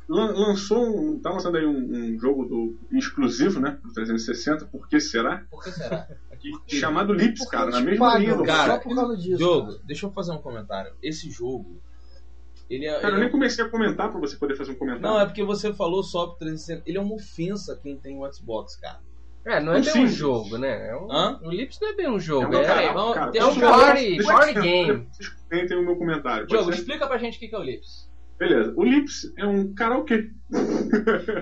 lançou um. Tá lançando aí um, um jogo do, exclusivo, né? Do 360, por que será? Por que será? Chamado Lips, cara, na mesma linha do cara. Só por causa disso. Diogo, cara. deixa eu fazer um comentário. Esse jogo. Ele é. Cara, eu ele é- nem comecei a comentar pra você poder fazer um comentário. Não, é porque você falou só pro 360. Ele é uma ofensa a quem tem o Xbox, cara. é não é Um bem um jogo, né? É um, Hã? o Lips não é bem um jogo, é, cara, vamos- cara, é um eu- party, eu- party eu- game. Comentem o meu comentário. Diogo, explica pra gente o que é o Lips. Beleza. O Lips é um karaokê.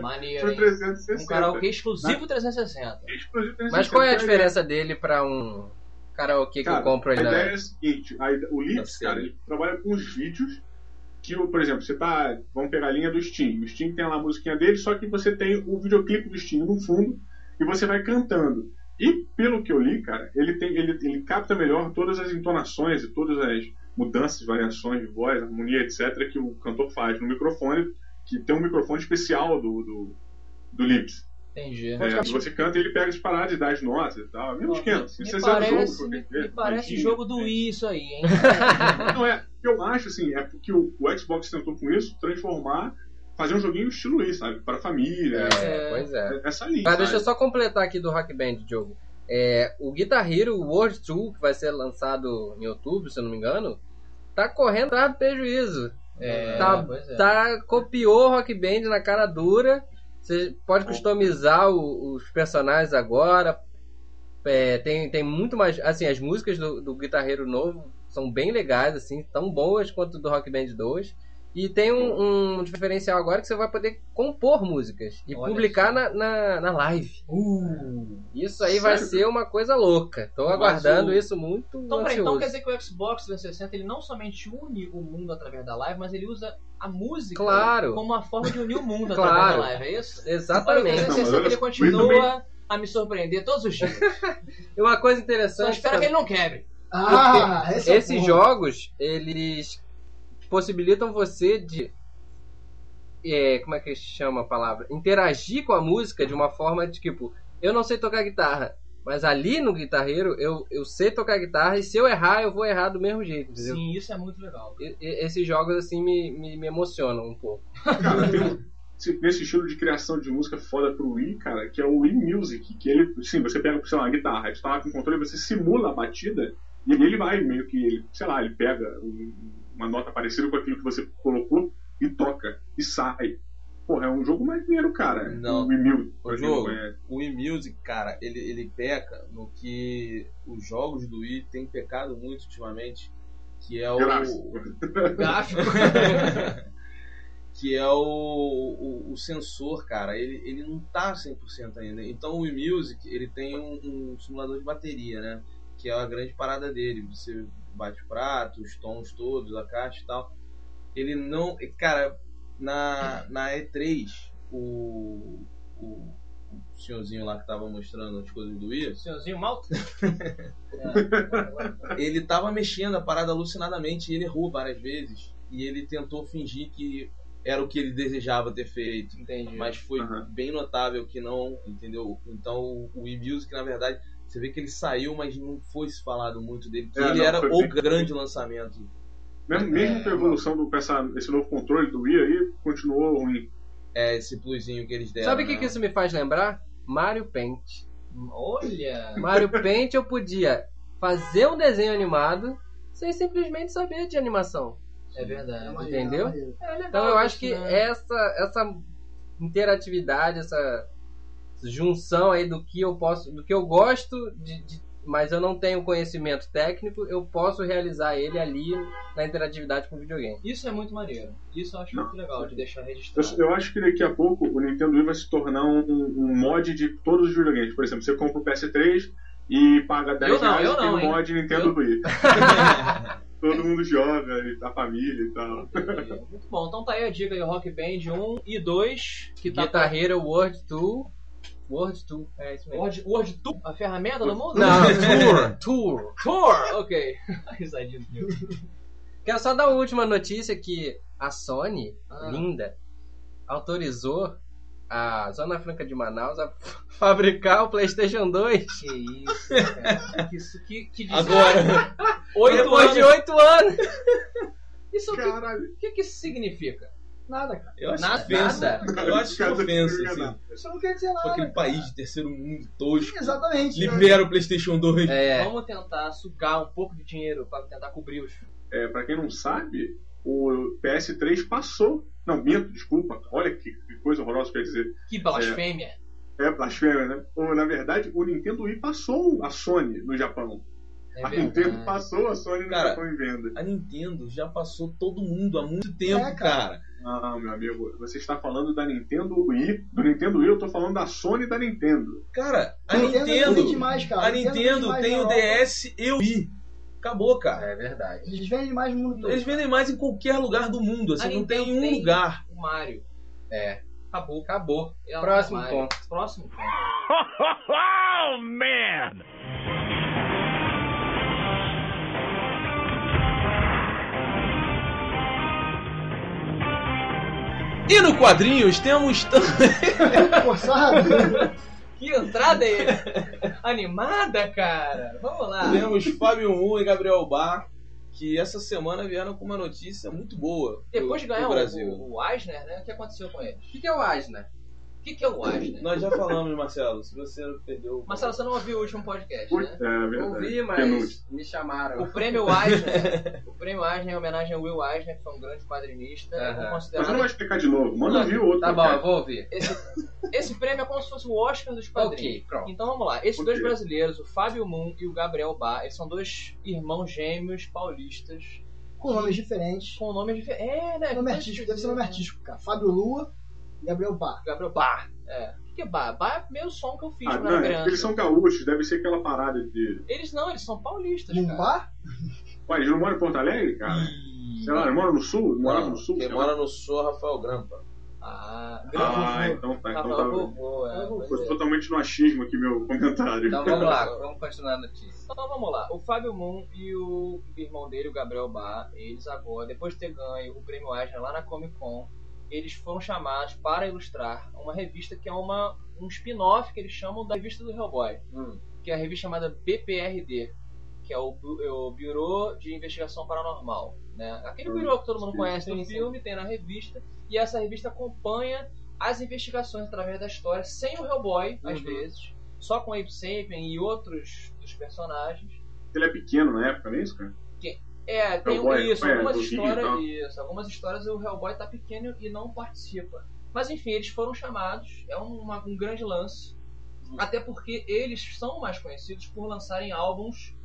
Maneiro, Pro hein? 360. Um karaokê exclusivo 360. Exclusivo 360. Mas qual é a diferença dele pra um karaokê que Cara, eu compro aí a na... ideia é a seguinte, o Lips, Tá cara, ele trabalha com os vídeos que, por exemplo, você tá, vamos pegar a linha do Steam, o Steam tem lá a musiquinha dele, só que você tem o videoclipe do Steam no fundo e você vai cantando. E pelo que eu li, cara, ele tem, ele, ele capta melhor todas as entonações e todas as mudanças, variações de voz, harmonia, etc, que o cantor faz no microfone, que tem um microfone especial do do, do Lips. Entendi. É, você canta e ele pega as paradas e dá as notas e tal. É mesmo esquema. Me você zera o jogo, parece, qualquer me, me parece bonitinho. jogo do Wii isso aí, hein? Não é. O que eu acho, assim, é porque o, o Xbox tentou com isso transformar, fazer um joguinho estilo Wii, sabe? Para família. É, pois é. Essa linha. Mas deixa eu só completar aqui do Rock Band, Diogo. É, o Guitar Hero World Tour, que vai ser lançado em outubro, se eu não me engano, tá correndo atrás do prejuízo. É, tá, pois é. tá- copiou Rock Band na cara dura. Você pode customizar o- os personagens agora. É, tem, tem muito mais. Assim, as músicas do, do Guitarreiro Novo são bem legais, assim, tão boas quanto do Rock Band 2. E tem um, um diferencial agora que você vai poder compor músicas e Olha publicar só. na, na, na live. Uh, Isso aí vai Sério? ser uma coisa louca. Tô Mas aguardando o- isso muito Então, peraí, ansioso. então quer dizer que o Xbox 360 ele não somente une o mundo através da live, mas ele usa a música Claro. como uma forma de unir o mundo Claro. através da live, é isso? Olha, o Exatamente. 360 Não, mas ele continua a me surpreender todos os dias. E uma coisa Só interessante. espero que ele não quebre. Ah, esse é Esses ponto. jogos, eles possibilitam você de. é, como é que chama a palavra? Interagir com a música de uma forma de tipo, eu não sei tocar guitarra, mas ali no guitarreiro eu, eu sei tocar guitarra e se eu errar, eu vou errar do mesmo jeito. entendeu? Sim, isso é muito legal. E- e- Esses jogos assim me, me, me emocionam um pouco. Cara, tem um, esse- nesse estilo de criação de música foda pro Wii, cara, que é o Wii Music, que ele, sim, você pega, sei lá, uma guitarra, você tá lá com o controle, você simula a batida e ele vai meio que, ele, sei lá, ele pega um- uma nota parecida com aquilo que você colocou e toca e sai. Porra, é um jogo maneiro, cara. Não. O Music, O jogo, o Music, cara, ele, ele peca no que os jogos do Wii têm pecado muito ultimamente, que é o. Gráfico. Gráfico. que é o, o, o sensor, cara, ele, ele não tá 100% ainda. Então o Music, ele tem um, um simulador de bateria, né? Que é a grande parada dele. Você bate o prato, os tons todos, a caixa e tal. Ele não... Cara, na, na E3, o, o, o senhorzinho lá que tava mostrando as coisas do Wii, Senhorzinho Malta? ele tava mexendo a parada alucinadamente e ele errou várias vezes. E ele tentou fingir que era o que ele desejava ter feito. Entendi. Mas foi Aham. bem notável que não, entendeu? Então o- o Wii Music, na verdade, você vê que ele saiu, mas não foi se falado muito dele. Que É, ele não, era o bem- grande lançamento. Mesmo, mesmo com a evolução do, com essa- esse novo controle do Wii aí, continuou ruim. É esse plusinho que eles deram. Sabe o que, né? que isso me faz lembrar? Mario Paint. Olha! Mario Paint eu podia fazer um desenho animado sem simplesmente saber de animação. É verdade. É Entendeu? é maneiro. É legal Então eu acho que né? essa, essa interatividade, essa junção aí do que eu posso, do que eu gosto, de, de- mas eu não tenho conhecimento técnico, eu posso realizar ele ali na interatividade com o videogame. Isso é muito maneiro. Isso eu acho Não. muito legal de deixar Eu, registrado. eu acho que daqui a pouco o Nintendo Wii vai se tornar um, um mod de todos os videogames. Por exemplo, você compra o PS3 e paga 10 Eu não, reais eu e tem não, um mod Nintendo Eu- Wii. Todo mundo joga, e a família e tal. Muito bom. Então tá aí a dica aí, Rock Band 1 e 2, que tá Guitarreira World Tour. World Tour, é isso mesmo. Word, Word Tour, a ferramenta do mundo? Não, Tour, Tour. Tour, ok. Risadinho do meu. Quero só dar uma última notícia que a Sony, Ah. linda, autorizou a Zona Franca de Manaus a fabricar o PlayStation 2 Que isso, cara. Que, isso, que, que Agora, Oito depois anos. de oito anos. Isso, o que, Caralho. o que, que isso significa? Nada, cara. eu acho Nada. ofensa. Eu acho que é Cada ofensa, assim. Isso não quer dizer Só nada. aquele cara. país de terceiro mundo tosco. Exatamente. Libera o PlayStation 2. É, Vamos tentar sugar um pouco de dinheiro pra tentar cobrir os. É, pra quem não sabe, o PS3 passou. Não, minto, desculpa. Olha que, que coisa horrorosa quer dizer. Que blasfêmia. É blasfêmia, né? Ou, na verdade, o Nintendo Wii passou a Sony no Japão. É a Nintendo passou a Sony no Cara, Japão em venda. A Nintendo já passou todo mundo há muito tempo, É, cara. Não, meu amigo, você está falando da Nintendo Wii. Do Nintendo Wii, eu tô falando da Sony e da Nintendo. Cara, a Nintendo Nintendo. vende mais, cara. a Nintendo Nintendo tem na o. DS e o Wii. Acabou, cara. é verdade. Eles vendem mais no mundo todo. Eles vendem mais em qualquer lugar do mundo, assim, A não tem Nintendo um tem- lugar. O Mario. É, Acabou. acabou. Próximo tem ponto. Próximo ponto. oh, man! E no quadrinhos temos também. Forçado. Que entrada aí! Animada, cara! Vamos lá! temos Fábio Moon e Gabriel Bar, que essa semana vieram com uma notícia muito boa. pro- Depois de ganhar o, Brasil. o, o Eisner, né? O que aconteceu com ele? O que, que é o Asna? Que, que é o Eisner? Nós já falamos, Marcelo. Se você perdeu. Marcelo, você não ouviu o último podcast, Ui, né? É verdade. Ouvi, mas Penúltimo. me chamaram. O prêmio Eisner, o prêmio Eisner é em homenagem ao Will Eisner, que foi um grande quadrinista. Eu vou Aham. Mas você não vai explicar de novo. Manda ouvir o outro. Tá bom, eu vou ouvir. esse, esse prêmio é como se fosse o Oscar dos quadrinhos. Ok, pronto. Então vamos lá. Esses dois brasileiros, o Fábio Moon e o Gabriel Bar, eles são dois irmãos gêmeos paulistas Com nomes diferentes. com nomes diferentes. É, né? Nome artístico, deve ser nome artístico, cara. Fábio Lua Gabriel Bar. Gabriel Bar. É. O que é Bar? Bar é o primeiro som que eu fiz Ah, quando não, é porque eles são gaúchos, deve ser aquela parada de. Eles não, eles são paulistas, Num cara. bar? Ué, eles não moram em Porto Alegre, cara? Sei lá, eles moram no sul? Moram no sul? quem mora no sul é Rafael Grampa. Ah, Ah, grande então tá. Então tá. Vovô, é. Foi totalmente no achismo aqui meu comentário. Então vamos lá, vamos continuar a notícia. Então vamos lá. O Fábio Moon e o irmão dele, o Gabriel Bar, eles agora, depois de ter ganho o prêmio Eisner lá na Comic Con, eles foram chamados para ilustrar uma revista que é uma, um spin-off que eles chamam da revista do Hellboy, Hum. que é a revista chamada BPRD, que é o, é o Bureau de Investigação Paranormal. Né? Aquele Hum, bureau que todo mundo sim, conhece sim, no sim. filme, tem na revista, e essa revista acompanha as investigações através da história, sem o Hellboy, às Uhum. vezes, só com Abe Sapien e outros dos personagens. Ele é pequeno na época, não é isso, cara? É, tem Hellboy, isso, algumas histórias, isso, algumas histórias o Hellboy tá pequeno e não participa. Mas enfim, eles foram chamados, é uma- um grande lance, até porque eles são mais conhecidos por lançarem álbuns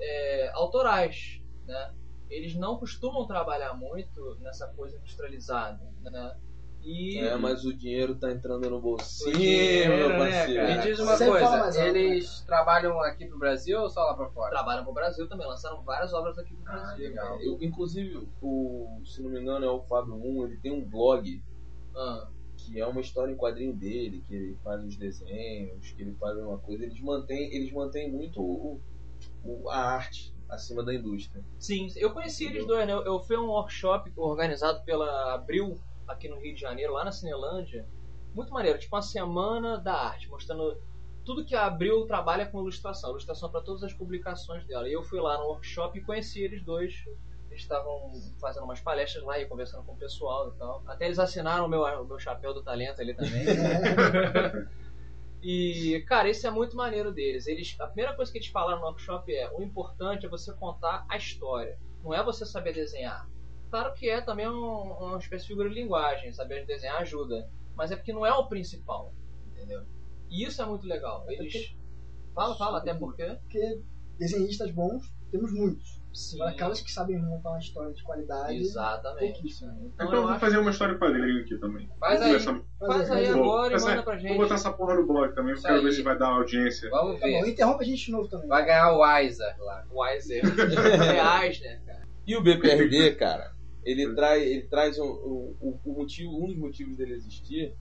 é, autorais, né? Eles não costumam trabalhar muito nessa coisa industrializada, né? E É, mas o dinheiro tá entrando no bolsinho, dinheiro, meu né, parceiro. cara? Me diz uma coisa, eles trabalham aqui pro Brasil ou só lá pra fora? trabalham pro Brasil também, lançaram várias obras aqui no Ah, Brasil. legal. Eu, inclusive, o, se não me engano, é o Fábio Moon, ele tem um blog Ah, que é uma história em quadrinho dele, que ele faz os desenhos, que ele faz uma coisa. Eles mantêm, eles mantêm muito o, o- a arte acima da indústria. Sim, eu conheci eles dois, né? Eu, eu fui a um workshop organizado pela Abril, aqui no Rio de Janeiro, lá na Cinelândia. Muito maneiro, tipo uma semana da arte, mostrando tudo que a Abril trabalha com ilustração. Ilustração para todas as publicações dela. E eu fui lá no workshop e conheci eles dois. Eles estavam fazendo umas palestras lá e conversando com o pessoal e tal. Até eles assinaram o meu, o meu chapéu do talento ali também. E, cara, isso é muito maneiro deles. Eles, a primeira coisa que eles falaram no workshop é: o importante é você contar a história, não é você saber desenhar. Claro que é também um- uma espécie de figura de linguagem, saber desenhar ajuda, mas é porque não é o principal, entendeu? E isso é muito legal. Eles. Fala, fala, até porque. Porque desenhistas bons temos muitos. Sim, Agora, caras que sabem montar uma história de qualidade. exatamente. Então, Então eu vou fazer que- uma história quadrinho aqui também. Faz aí, começar- Faz aí Vou- agora e essa- manda pra gente. Vou botar essa porra no blog também, Isso quero ver se vai dar audiência. Vamos Tá bom, ver. interrompe a gente de novo também. Vai ganhar o Wiser lá. Wiser. Reais, né, cara? E o BPRD, cara, ele traz, ele traz um, um, um- um motivo, um dos motivos dele existir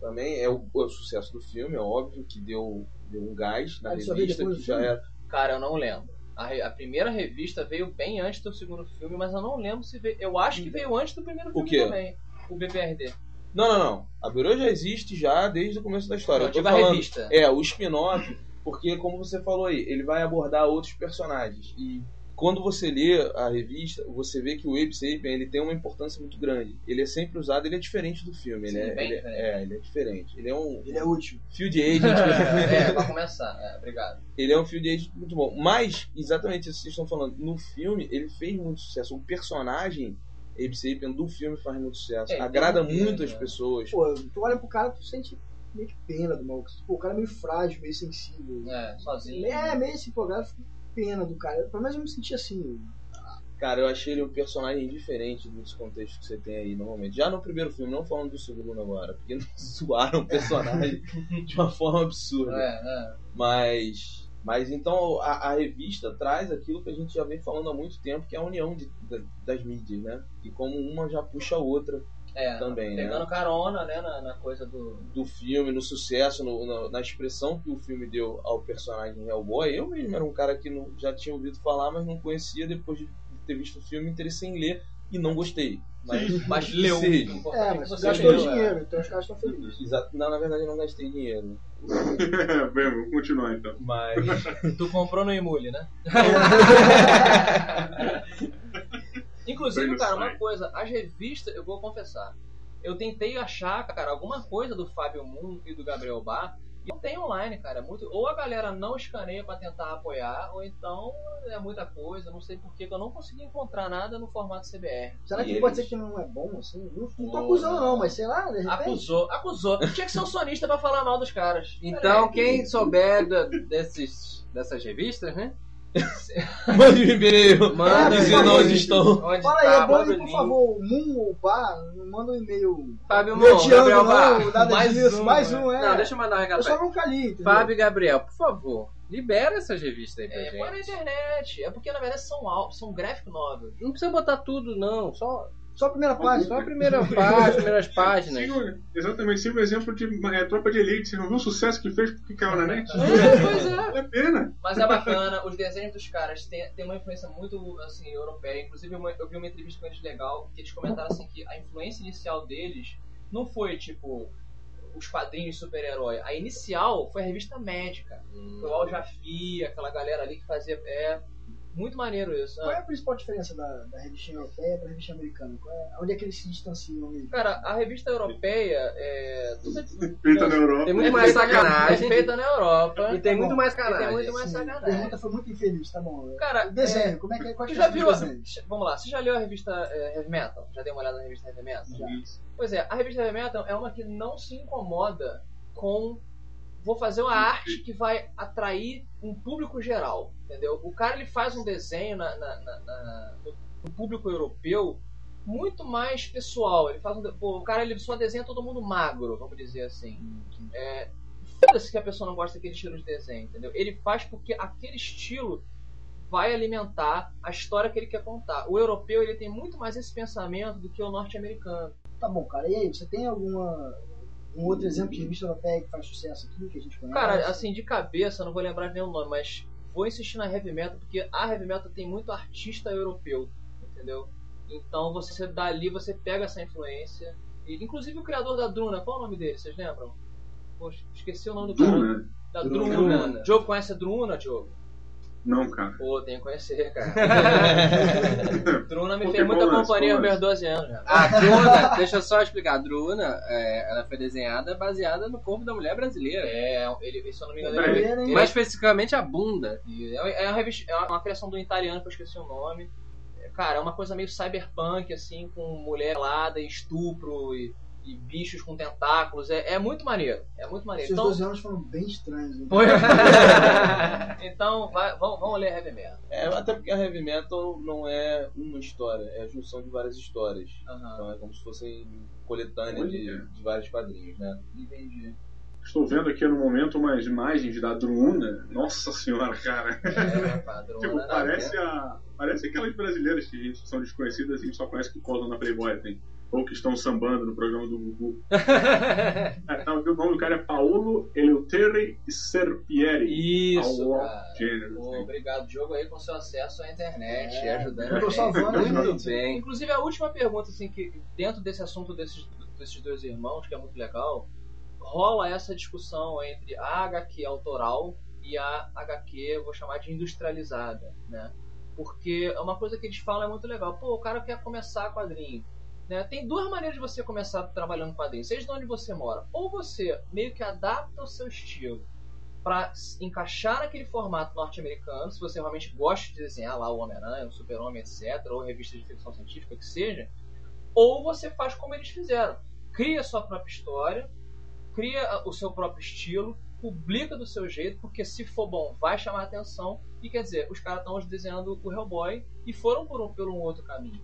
também é o, o sucesso do filme, é óbvio, que deu, deu um gás na Ah, revista, que já era. Cara, eu não lembro. A, a primeira revista veio bem antes do segundo filme, mas eu não lembro se veio. Eu acho que veio antes do primeiro filme quê? também. O BPRD. Não, não, não. A Bureau já existe já desde o começo da história. Eu Eu tô a falando, revista. É, o spin-off, porque como você falou aí, ele vai abordar outros personagens. E quando você lê a revista, você vê que o Abe Sapien ele tem uma importância muito grande. Ele é sempre usado, ele é diferente do filme. Ele Sim, é, bem ele é- diferente. é, ele é diferente. Ele é um Ele é útil. field agent. é, pra começar. É, obrigado. ele é um field agent muito bom. Mas, exatamente isso que vocês estão falando, no filme ele fez muito sucesso. O personagem Abe Sapien do filme faz muito sucesso. É, Agrada muito as né? pessoas. Pô, tu olha pro cara, tu sente meio que pena do maluco. Pô, o cara é meio frágil, meio sensível. É, sozinho. É, meio assim, pô, o cara pena do cara. Pelo menos eu me senti assim. Cara, eu achei ele um personagem diferente desse contexto que você tem aí normalmente. Já no primeiro filme, não falando do segundo agora, porque zoaram o personagem de uma forma absurda. É, é. Mas, mas então a, a revista traz aquilo que a gente já vem falando há muito tempo, que é a união de- da- das mídias, né? E como uma já puxa a outra É, também, né? pegando carona, né, na, na coisa do. do filme, no sucesso, no- na, na expressão que o filme deu ao personagem Hellboy. Eu mesmo era um cara que não, já tinha ouvido falar, mas não conhecia. Depois de ter visto o filme, interessei em ler e não gostei. Mas, Mas leu. importante É, mas você gastou leu, é. dinheiro, então os caras estão felizes. Exato. Não, na verdade eu não gastei dinheiro. né? Bem, vamos continuar então. Mas. Tu comprou no Emule, né? Inclusive, cara, uma coisa, as revistas, eu vou confessar, Eu tentei achar, cara, alguma coisa do Fábio Moon e do Gabriel Bar. E não tem online, cara. É muito... Ou a galera não escaneia pra tentar apoiar, ou então é muita coisa. Não sei por que que eu não consegui encontrar nada no formato CBR. Será que E pode eles- ser que não é bom, assim? Não, não tô acusando, não. mas sei lá, de repente. Acusou, acusou. Tinha que ser um sonista pra falar mal dos caras. Então, quem souber desses, dessas revistas, né? Mande um e-mail. Manda dizendo aí. onde estão. Onde Fala aí, tá, é bom, manda o por link. favor, Moon ou Bar, não manda um e-mail. Fábio Moon, Gabriel Bar. não, nada Mais disso. um, mais né? um, é. Não, deixa eu mandar um recado Eu só nunca li, entendeu? Fábio e Gabriel, por favor, libera essas revistas aí pra É, põe na gente. internet. É porque na verdade são são graphic novels. Não precisa botar tudo, não. Só, Só a primeira página. só a primeira página, as primeiras páginas. Siga, exatamente, siga o exemplo de é, Tropa de Elite. Você não viu o sucesso que fez porque caiu na net? pois é. Vale a pena. Mas é bacana, os desenhos dos caras têm, têm uma influência muito assim, europeia. Inclusive, uma- eu vi uma entrevista com eles legal, que eles comentaram assim que a influência inicial deles não foi tipo os quadrinhos super-herói. A inicial foi a revista médica. Foi o Al Jafi, aquela galera ali que fazia. É muito maneiro isso. Qual é né? a principal diferença da, da revista europeia pra revista americana? Qual é, onde é que eles se distanciam mesmo? Cara, a revista europeia é. tudo é- Feita na Europa. Tem muito é mais feita- sacanagem. É feita na Europa. E tem muito mais E tem muito mais Sim, a sacanagem. pergunta foi muito infeliz, tá bom. Cara, O desenho, como é que é? Qual é a já viu? desenhos? Vamos lá, você já leu a revista é, Heavy Metal? Já deu uma olhada na revista Heavy Metal? Já. Pois é, a revista Heavy Metal é uma que não se incomoda com. Vou fazer uma arte que vai atrair um público geral, entendeu? O cara ele faz um desenho na, na- na- na- no, público europeu muito mais pessoal. Ele faz um, pô, o cara ele só desenha todo mundo magro, vamos dizer assim. É, Foda-se que a pessoa não gosta daquele estilo de desenho, entendeu? Ele faz porque aquele estilo vai alimentar a história que ele quer contar. O europeu ele tem muito mais esse pensamento do que o norte-americano. Tá bom, cara. E aí, você tem alguma um outro exemplo de revista europeia que faz sucesso aqui, que a gente conhece? Cara, assim, de cabeça, eu não vou lembrar de nenhum nome, mas vou insistir na Heavy Metal, porque a Heavy Metal tem muito artista europeu, entendeu? Então você dali, você pega essa influência. E, inclusive o criador da Druna, qual é o nome dele? Vocês lembram? Poxa, esqueci o nome do cara. Duna? Da Druna. Druna. Druna. Diogo conhece a Druna, Diogo? Não, cara. Pô, tem que conhecer, cara. Druna me fez muita companhia aos meus 12 anos. Já. A Druna, deixa eu só explicar. A Druna, é, ela foi desenhada baseada no corpo da mulher brasileira. É, ele, se eu não me engano, ele, hein? Mais especificamente a bunda. É, é uma revista, é uma criação do italiano que eu esqueci o nome. É, Cara, é uma coisa meio cyberpunk, assim, com mulher pelada e estupro e, e bichos com tentáculos. É, é muito maneiro. É muito maneiro. Seus Então, 12 anos foram bem estranhos. hein? então vai- vamos, vamos ler Heavy Metal. É, até porque a heavy metal não é uma história, é a junção de várias histórias. Aham. Então é como se fossem coletânea de, de vários quadrinhos, né? Entendi. Estou vendo aqui no momento umas imagens da Druna. Nossa senhora, cara. É, padrão, Tipo, né? parece, a, parece aquelas brasileiras que a são desconhecidas e a gente só conhece que posam na Playboy, tem. Ou que estão sambando no programa do Gugu. É, tá, o nome do cara é Paolo Eleutere Serpieri. Isso, Ao cara. gênero, Pô, assim. obrigado, Diogo, aí com seu acesso à internet É, ajudando eu salvando Muito bem. Inclusive, a última pergunta, assim, que dentro desse assunto desses, desses dois irmãos, que é muito legal, rola essa discussão entre a HQ autoral e a HQ, vou chamar de industrializada, né? Porque é uma coisa que eles falam é muito legal. Pô, o cara quer começar quadrinho. Né? Tem duas maneiras de você começar trabalhando quadrinho, seja de onde você mora. Ou você meio que adapta o seu estilo para encaixar naquele formato norte-americano, se você realmente gosta de desenhar lá o Homem-Aranha, o Super-Homem, etc., ou revista de ficção científica que seja, ou você faz como eles fizeram. Cria a sua própria história, cria o seu próprio estilo, publica do seu jeito, porque se for bom, vai chamar atenção. E quer dizer, os caras estão desenhando o Hellboy e foram por um, um outro caminho?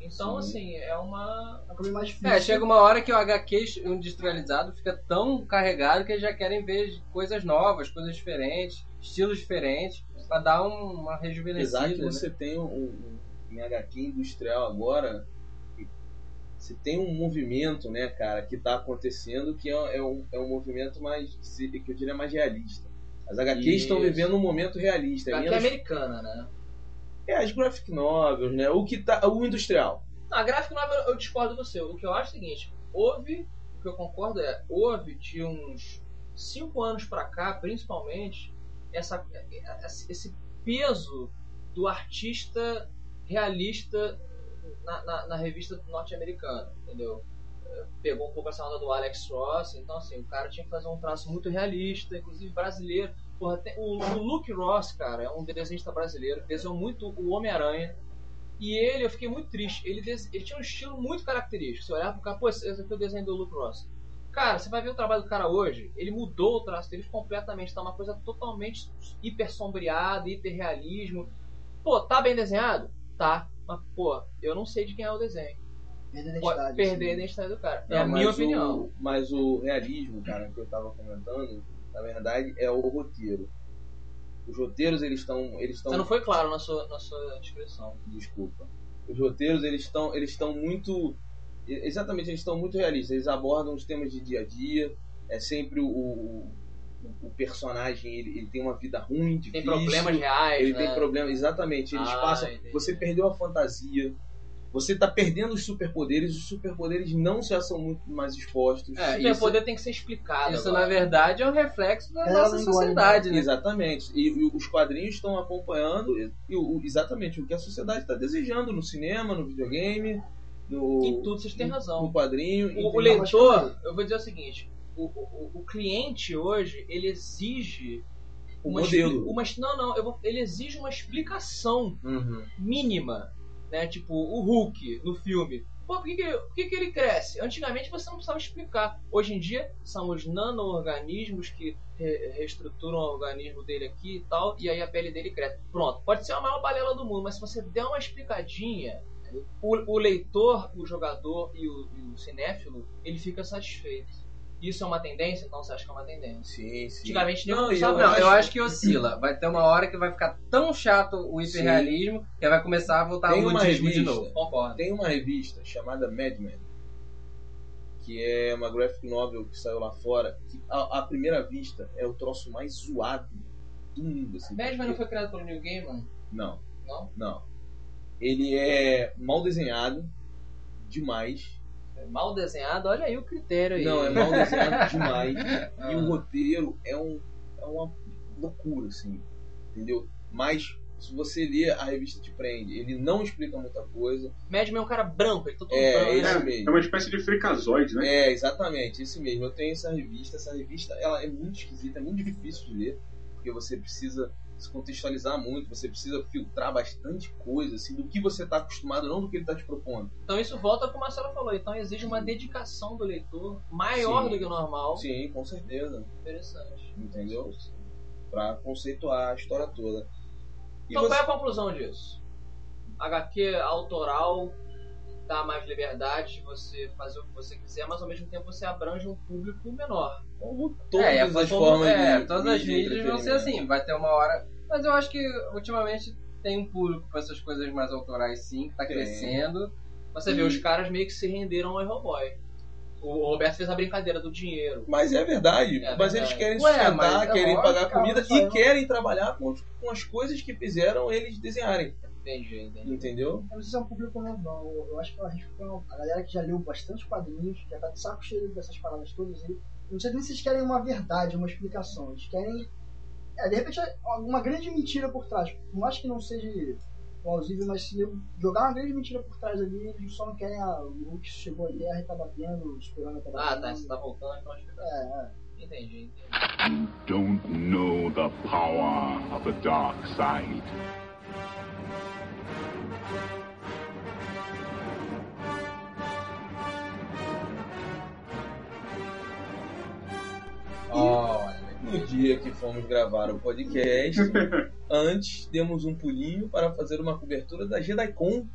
Então, Sim. assim, é uma. É mais difícil. É, chega uma hora que o HQ industrializado fica tão carregado que eles já querem ver coisas novas, coisas diferentes, estilos diferentes, pra dar um- uma rejuvenescida. Apesar que né? você tem um, um, em HQ industrial agora, você tem um movimento, né, cara, que tá acontecendo que é, é um, é um movimento mais, que eu diria mais realista. As HQs estão Isso. vivendo um momento realista. HQ menos- americana, né? É, as graphic novels, né? O que tá. O industrial. Não, a gráfica novel eu discordo do seu. O que eu acho é o seguinte: houve, o que eu concordo é, houve de uns 5 anos pra cá, principalmente, essa, esse peso do artista realista na, na, na revista norte-americana, entendeu? pegou um pouco essa onda do Alex Ross, então assim, o cara tinha que fazer um traço muito realista, inclusive brasileiro. Porra, tem- o, o Luke Ross, cara, é um desenhista brasileiro, que desenhou muito o Homem-Aranha. E ele, eu fiquei muito triste. Ele, des- ele tinha um estilo muito característico. Você olhava pro cara, pô, esse esse aqui é o desenho do Luke Ross. Cara, você vai ver o trabalho do cara hoje, ele mudou o traço dele completamente. Tá uma coisa totalmente hiper sombreada, hiper realismo. Pô, tá bem desenhado? Tá. Mas, pô, eu não sei de quem é o desenho. Perder a Pode identidade. perder a assim. identidade do cara. É Não, a mas minha o- opinião. Mas o realismo, cara, que eu tava comentando, na verdade, é o roteiro. Os roteiros, eles estão. Eles estão Você não foi claro na sua, na sua descrição. desculpa. Os roteiros eles estão eles estão muito exatamente eles estão muito realistas. Eles abordam os temas de dia a dia. É sempre o, o, o personagem ele, ele tem uma vida ruim, difícil. Tem problemas reais, Ele né? tem problemas exatamente. Eles Ah, passam. entendi. Você perdeu a fantasia. Você tá perdendo os superpoderes. Os superpoderes não já são muito mais expostos. É, o poder tem que ser explicado. Isso, agora. na verdade, é um reflexo da É, nossa sociedade, né? Exatamente. E, e os quadrinhos estão acompanhando e, e o- exatamente o que a sociedade está desejando no cinema, no videogame, no, Em tudo vocês têm razão. no quadrinho. O, o leitor, eu vou dizer o seguinte: o, o, o cliente hoje ele exige O uma modelo. uma, não, não, eu vou, ele exige uma explicação Uhum. mínima, né? Tipo o Hulk no filme. Pô, por que, que, por que, que ele cresce? Antigamente você não precisava explicar. Hoje em dia são os nano-organismos que re- reestruturam o organismo dele aqui e tal, e aí a pele dele cresce. Pronto, pode ser a maior balela do mundo, mas se você der uma explicadinha, o, o leitor, o jogador e o, e o cinéfilo, ele fica satisfeito. Isso é uma tendência? Então você acha que é uma tendência? Sim, sim. Antigamente Não, não, e precisava. Não, eu acho que oscila. Vai ter uma hora que vai ficar tão chato o hiperrealismo que vai começar a voltar Tem ao uma ludismo de revista. novo. Concordo. Tem uma revista chamada Mad Men, que é uma graphic novel que saiu lá fora, que à, primeira vista é o troço mais zoado do mundo. Assim, Madman não porque- foi criado pelo New Gaiman? Não, Não? não. Ele é mal desenhado demais. É mal desenhado, olha aí o critério aí. Não, é mal desenhado demais. E o roteiro é, um, é uma loucura, assim. Entendeu? Mas se você ler, a revista te prende. Ele não explica muita coisa. Madman é um cara branco, ele tá todo É, branco. esse né? mesmo. É uma espécie de fricazoide, né? É, exatamente, esse mesmo. Eu tenho essa revista. Essa revista ela é muito esquisita, é muito difícil de ler. Porque você precisa se contextualizar muito, você precisa filtrar bastante coisa, assim, do que você está acostumado, não do que ele está te propondo. Então isso volta ao que o Marcelo falou. Então exige uma dedicação do leitor maior Sim. do que o normal. Sim, com certeza. Interessante. Entendeu? Pra conceituar a história toda. E Então você- qual é a conclusão disso? HQ autoral dá mais liberdade de você fazer o que você quiser, mas ao mesmo tempo você abrange um público menor. Como todas É, as como- formas é, de, todas as mídias vão ser assim, vai ter uma hora. Mas eu acho que ultimamente tem um público para essas coisas mais autorais sim, que tá Tem. crescendo. Você vê, os caras meio que se renderam ao Hellboy. O Roberto fez a brincadeira do dinheiro. Mas é verdade. É mas verdade. eles querem sustentar, é querem lógico, pagar comida e querem trabalhar com, com as coisas que fizeram eles desenharem. Entendi, entendi. Entendeu? Eu não sei se é um público novo, não. Eu, eu acho que a gente foi uma- a galera que já leu bastante quadrinhos, já tá de saco cheio dessas paradas todas aí. Eu não sei nem se eles querem uma verdade, uma explicação. Eles querem. É, de repente, alguma grande mentira por trás. Não acho que não seja plausível, mas se eu jogar uma grande mentira por trás ali, eles só não querem a, o Hulk chegou à Terra e tá batendo, o Superman tá Ah, batendo. tá, você tá voltando, então acho que tá. É, é. Entendi, entendi. You don't know the power of the dark side. Olha. No dia que fomos gravar o podcast, antes demos um pulinho para fazer uma cobertura da JediCon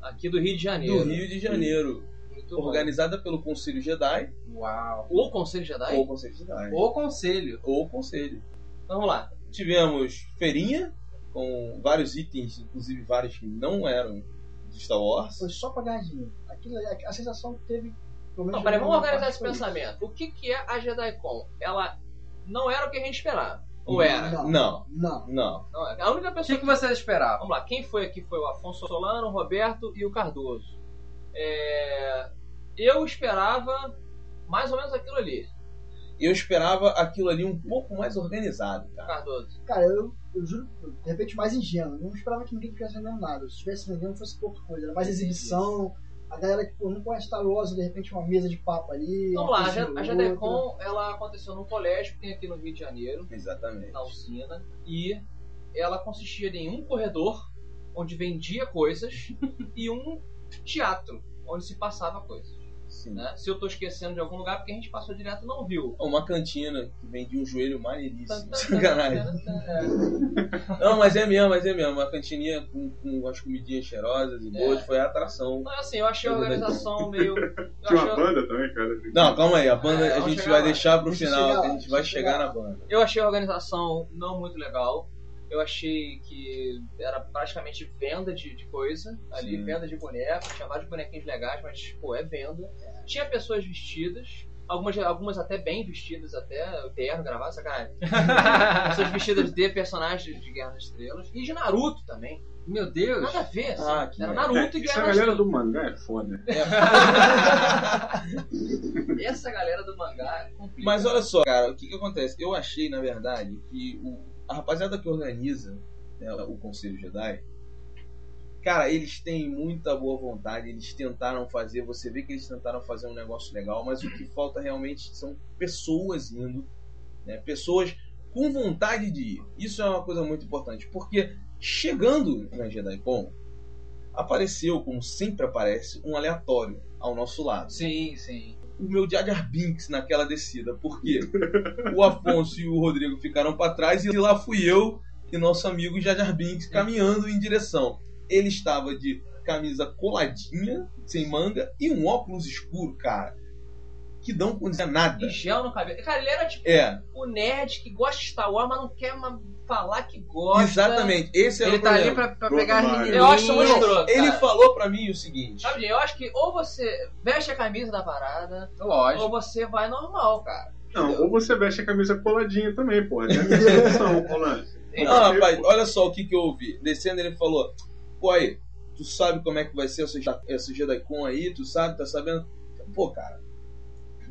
Aqui do Rio de Janeiro. do Rio de Janeiro, Muito bom. organizada pelo Conselho Jedi Uau. O Conselho Jedi? ou Conselho Jedi O conselho. ou Conselho. Vamos lá. Tivemos feirinha com vários itens, inclusive vários que não eram de Star Wars. Foi só pra ganhar dinheiro. Aquilo, ali, a sensação que teve. Não, peraí, vamos organizar esse foi isso. pensamento. O que, que é a JediCon? Ela não era o que a gente esperava. Ou era? Não. Não, Não. não. Não, é. a única O pessoa que, que você esperava? Vamos lá, quem foi aqui foi o Afonso Solano, o Roberto e o Cardoso. É, Eu esperava mais ou menos aquilo ali, Eu esperava aquilo ali um pouco mais organizado, cara. Cardoso. Cara, eu, eu juro, de repente, mais ingênuo. Eu não esperava que ninguém estivesse vendendo nada. Se estivesse vendendo, fosse pouca coisa. Era mais exibição, A galera que pô, não conhece Star Wars, de repente uma mesa de papo ali. Vamos lá, a Jadecon, ela aconteceu num colégio que tem aqui no Rio de Janeiro, Exatamente. na usina, e ela consistia em um corredor onde vendia coisas e um teatro onde se passava coisas. Né? Se eu tô esquecendo de algum lugar, porque a gente passou direto e não viu. Uma cantina que vendia um joelho maneiríssimo. Tan, tan, tan, Sacanagem. é. Não, mas é mesmo, mas é mesmo. Uma cantininha com, com as comidinhas cheirosas e boas É. foi a atração. Não, assim, eu achei a organização meio. Tinha uma banda também, cara. Não, calma aí, a banda É, a gente vai lá. deixar pro final, a gente vai chegar chegar na banda. Eu achei a organização não muito legal. Eu achei que era praticamente venda de, de coisa. Ali, Sim. venda de boneco. Tinha vários bonequinhos legais, mas, pô, é venda. Tinha pessoas vestidas. Algumas, algumas até bem vestidas, até o terno gravado, sacanagem. pessoas vestidas de personagens de Guerra das Estrelas. E de Naruto também. Meu Deus. Nada a ver, assim. Ah, que Era. Naruto e Essa Guerra das galera Estrelas. do mangá é foda. Essa galera do mangá é complicada. Mas olha só, cara, o que, que acontece? Eu achei, na verdade, que o, a rapaziada que organiza né, o Conselho Jedi, cara, eles têm muita boa vontade, eles tentaram fazer, você vê que eles tentaram fazer um negócio legal, mas o que falta realmente são pessoas indo, né, pessoas com vontade de ir. Isso é uma coisa muito importante, porque chegando na JediCon, apareceu, como sempre aparece, um aleatório ao nosso lado Sim, sim. O meu Jar Binks naquela descida, porque o Afonso e o Rodrigo ficaram para trás e lá fui eu e nosso amigo Jar Binks caminhando em direção. Ele estava de camisa coladinha, sem manga e um óculos escuro, cara, que não condizia nada. E gel no cabelo. Cara, ele era tipo É, o nerd que gosta de Star Wars, mas não quer falar que gosta. exatamente. Esse era Ele o tá ali problema. pra, pra Todo pegar as menininhas. Eu acho muito escroto. Ele falou pra mim o seguinte: Sabe, eu acho que ou você veste a camisa da parada, ou Lógico. você vai normal, cara. Não, ou você veste a camisa coladinha também, porra. Tem essa opção, Rolando. Não, rapaz, olha só o que, que eu ouvi. Descendo, ele falou: Pô, aí, tu sabe como é que vai ser essa, essa JediCon aí? Tu sabe, tá sabendo? Pô, cara,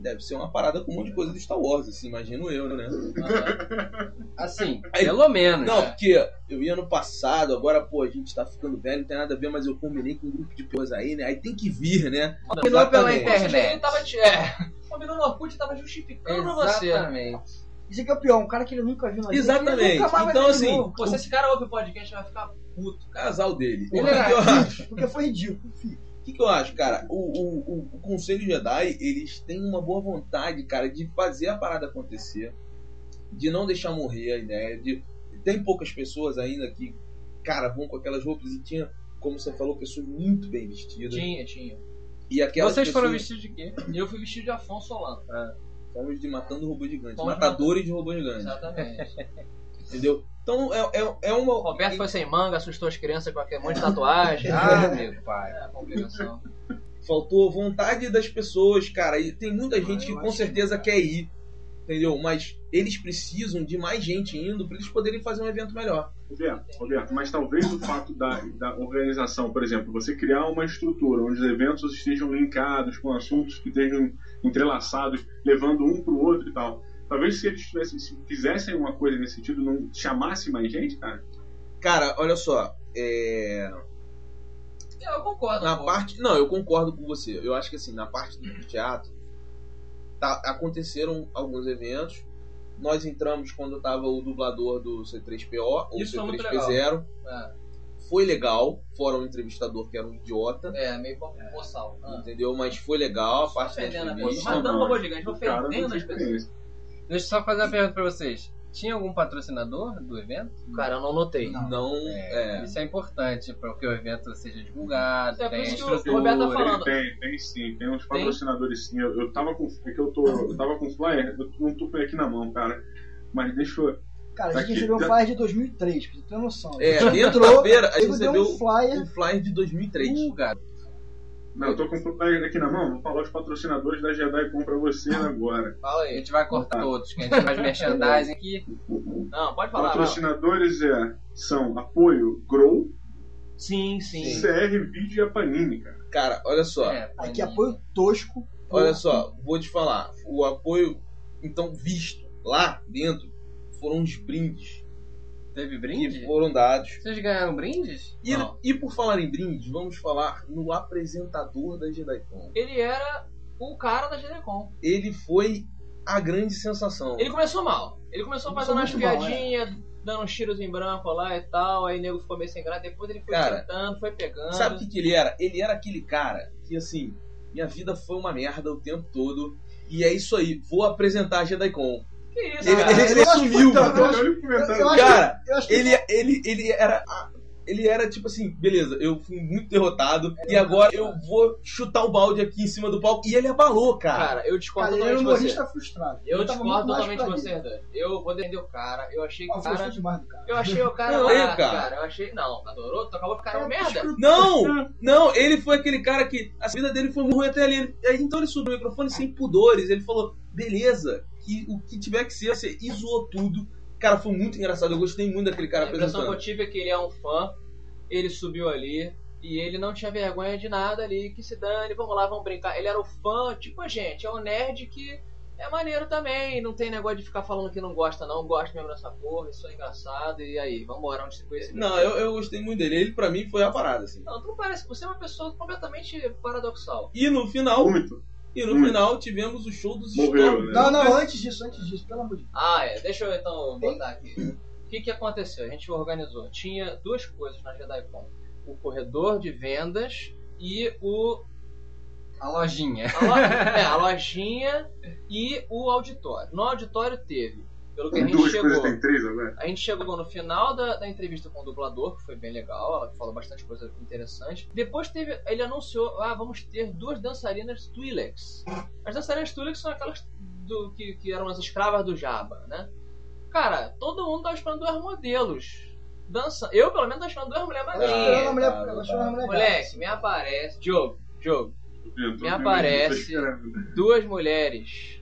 deve ser uma parada com um monte de coisa do Star Wars, assim, imagino eu, né? Assim, Aí- pelo menos. Não, né? porque eu ia no passado, agora, pô, a gente tá ficando velho, não tem nada a ver, mas eu combinei com um grupo de pessoas aí, né? Aí tem que vir, né? Combinou pela internet. Ele tava. te- É, combinou no Orkut e tava justificando você. Exatamente. Isso aqui é o pior, um cara que ele nunca viu na vida. Exatamente. ele nunca mais vai Então, assim, Pô, se esse cara ouve o podcast, vai ficar puto, cara. Casal dele. Ele era acho? porque foi ridículo. filho. O que, que eu acho, cara? O, o, o, Conselho Jedi, eles têm uma boa vontade, cara, de fazer a parada acontecer, de não deixar morrer a ideia, de tem poucas pessoas ainda que, cara, vão com aquelas roupas e tinha, como você falou, pessoas muito bem vestidas. Tinha, tinha. E aquelas Vocês foram pessoas- vestidos de quê? Eu fui vestido de Afonso Solano. Fomos de matando robô gigante, Fomos matadores de robô gigante, Exatamente. entendeu? Então é, é, é uma. O Roberto foi sem manga, assustou as crianças com aquele monte de tatuagem. Ah, meu pai. É, complicação. Faltou vontade das pessoas, cara. E tem muita gente que eu com certeza quer ir, entendeu? Mas eles precisam de mais gente indo para eles poderem fazer um evento melhor. Roberto, Roberto, mas talvez o fato da, da organização, por exemplo, você criar uma estrutura onde os eventos estejam linkados com assuntos que estejam entrelaçados, levando um para o outro e tal. Talvez se eles tivessem, se fizessem uma coisa nesse sentido, não chamasse mais gente, cara. Cara, olha só. É... Eu concordo. Na parte. Não, eu concordo com você. Eu acho que assim, na parte do teatro, tá- aconteceram alguns eventos. Nós entramos quando tava o dublador do C3PO, ou Isso foi muito C3P0. É, Foi legal, fora o entrevistador que era um idiota. é meio bo- boçal. Ah. Entendeu? Mas foi legal a parte da Ofendendo a pessoa. entrevista. Matando robô gigante, ofendendo as pessoas. Deixa eu só fazer uma pergunta pra vocês. Tinha algum patrocinador do evento? Cara, eu não notei. Não, é. Isso é importante para que o evento seja divulgado, É por tenha isso que o. Roberto tá falando. Tem, tem sim, tem uns Tem? patrocinadores sim. Eu, eu tava com. É que eu tô. Eu tava com flyer, eu não tô com ele aqui na mão, cara. Mas deixa eu. Cara, a Tá gente aqui. recebeu um flyer de 2003, pra você ter noção. É, dentro entrou, da feira, a gente recebeu um flyer. um flyer de 2003. Uh, cara. Não, eu tô com o flyer aqui na mão, vou falar os patrocinadores da Jedi Com pra você agora. Fala A aí. gente vai cortar todos, que a gente faz merchandising aqui. Não, pode falar. não. Patrocinadores é, são Apoio Grow, Sim, sim. CR Vídeo e a Panini, cara. Cara, olha só. É, Aqui apoio tosco. Olha só, vou te falar. O apoio, então, visto lá dentro foram os brindes. Teve brinde? que foram dados. Vocês ganharam brindes? E, e por falar em brindes, vamos falar no apresentador da JediCon. Ele era o cara da GDCon. Ele foi a grande sensação. Ele começou mal. Ele começou Começou fazendo umas mal, piadinhas, dando uns tiros em branco lá e tal. Aí o nego ficou meio sem graça. Depois ele foi Cara, tentando, foi pegando. Sabe o que, que ele era? Ele era aquele cara que, assim, minha vida foi uma merda o tempo todo. E é isso aí, vou apresentar a JediCon. Isso, Ele, ele, ele Eu que sumiu. eu eu Cara, eu ele, ele, ele era. Ele era tipo assim, beleza, eu fui muito derrotado e agora eu vou chutar o balde aqui em cima do palco. E ele abalou, cara. Cara, eu discordo Cara, ele totalmente de você. humorista frustrado. Eu Ele tava discordo totalmente de você, ele. Herdan. Eu vou defender o cara. Eu achei que o você cara. gostou demais do cara. Eu achei o cara Não, lá, eu, cara. cara. Eu achei. Não, adorou? Tu acabou com o cara é merda. Não, não, ele foi aquele cara que a vida dele foi ruim até ali. Ele- aí, Então ele subiu o microfone sem pudores. Ele falou: beleza, que o que tiver que ser, você zoou tudo. Cara, foi muito engraçado. Eu gostei muito daquele cara A impressão que eu apresentando. tive é que ele é um fã, ele subiu ali e ele não tinha vergonha de nada ali, que se dane, vamos lá, vamos brincar. Ele era o fã, tipo a gente, é um nerd que é maneiro também, não tem negócio de ficar falando que não gosta, não, gosta mesmo dessa porra, isso é engraçado, e aí, vambora, onde você conhece Não, eu, eu gostei muito dele. Ele, pra mim, foi a parada, assim. Não, tu não parece, você é uma pessoa completamente paradoxal. E no final, Muito. E no final tivemos o show dos Morreu, né? Não, não, antes disso, antes disso, pelo amor de Deus. Ah, é. Deixa eu então botar aqui. O que, que aconteceu? A gente organizou. Tinha duas coisas na JediCon. O corredor de vendas e o... A lojinha. A, lo- é, a lojinha e o auditório. No auditório teve, pelo que a gente duas chegou... coisas, tem três agora. A gente chegou no final da, da entrevista com o dublador, que foi bem legal, ela falou bastante coisa interessante. Depois teve, ele anunciou, ah, vamos ter duas dançarinas Twi'leks. As dançarinas Twi'leks são aquelas do, que, que eram as escravas do Jabba, né? Cara, todo mundo tava esperando duas modelos. Dança. Eu, pelo menos, tava esperando duas mulheres uma magrinhas. mulher, uma Moleque, me aparece. Diogo, Diogo, Tô tô Me aparece. tô duas mulheres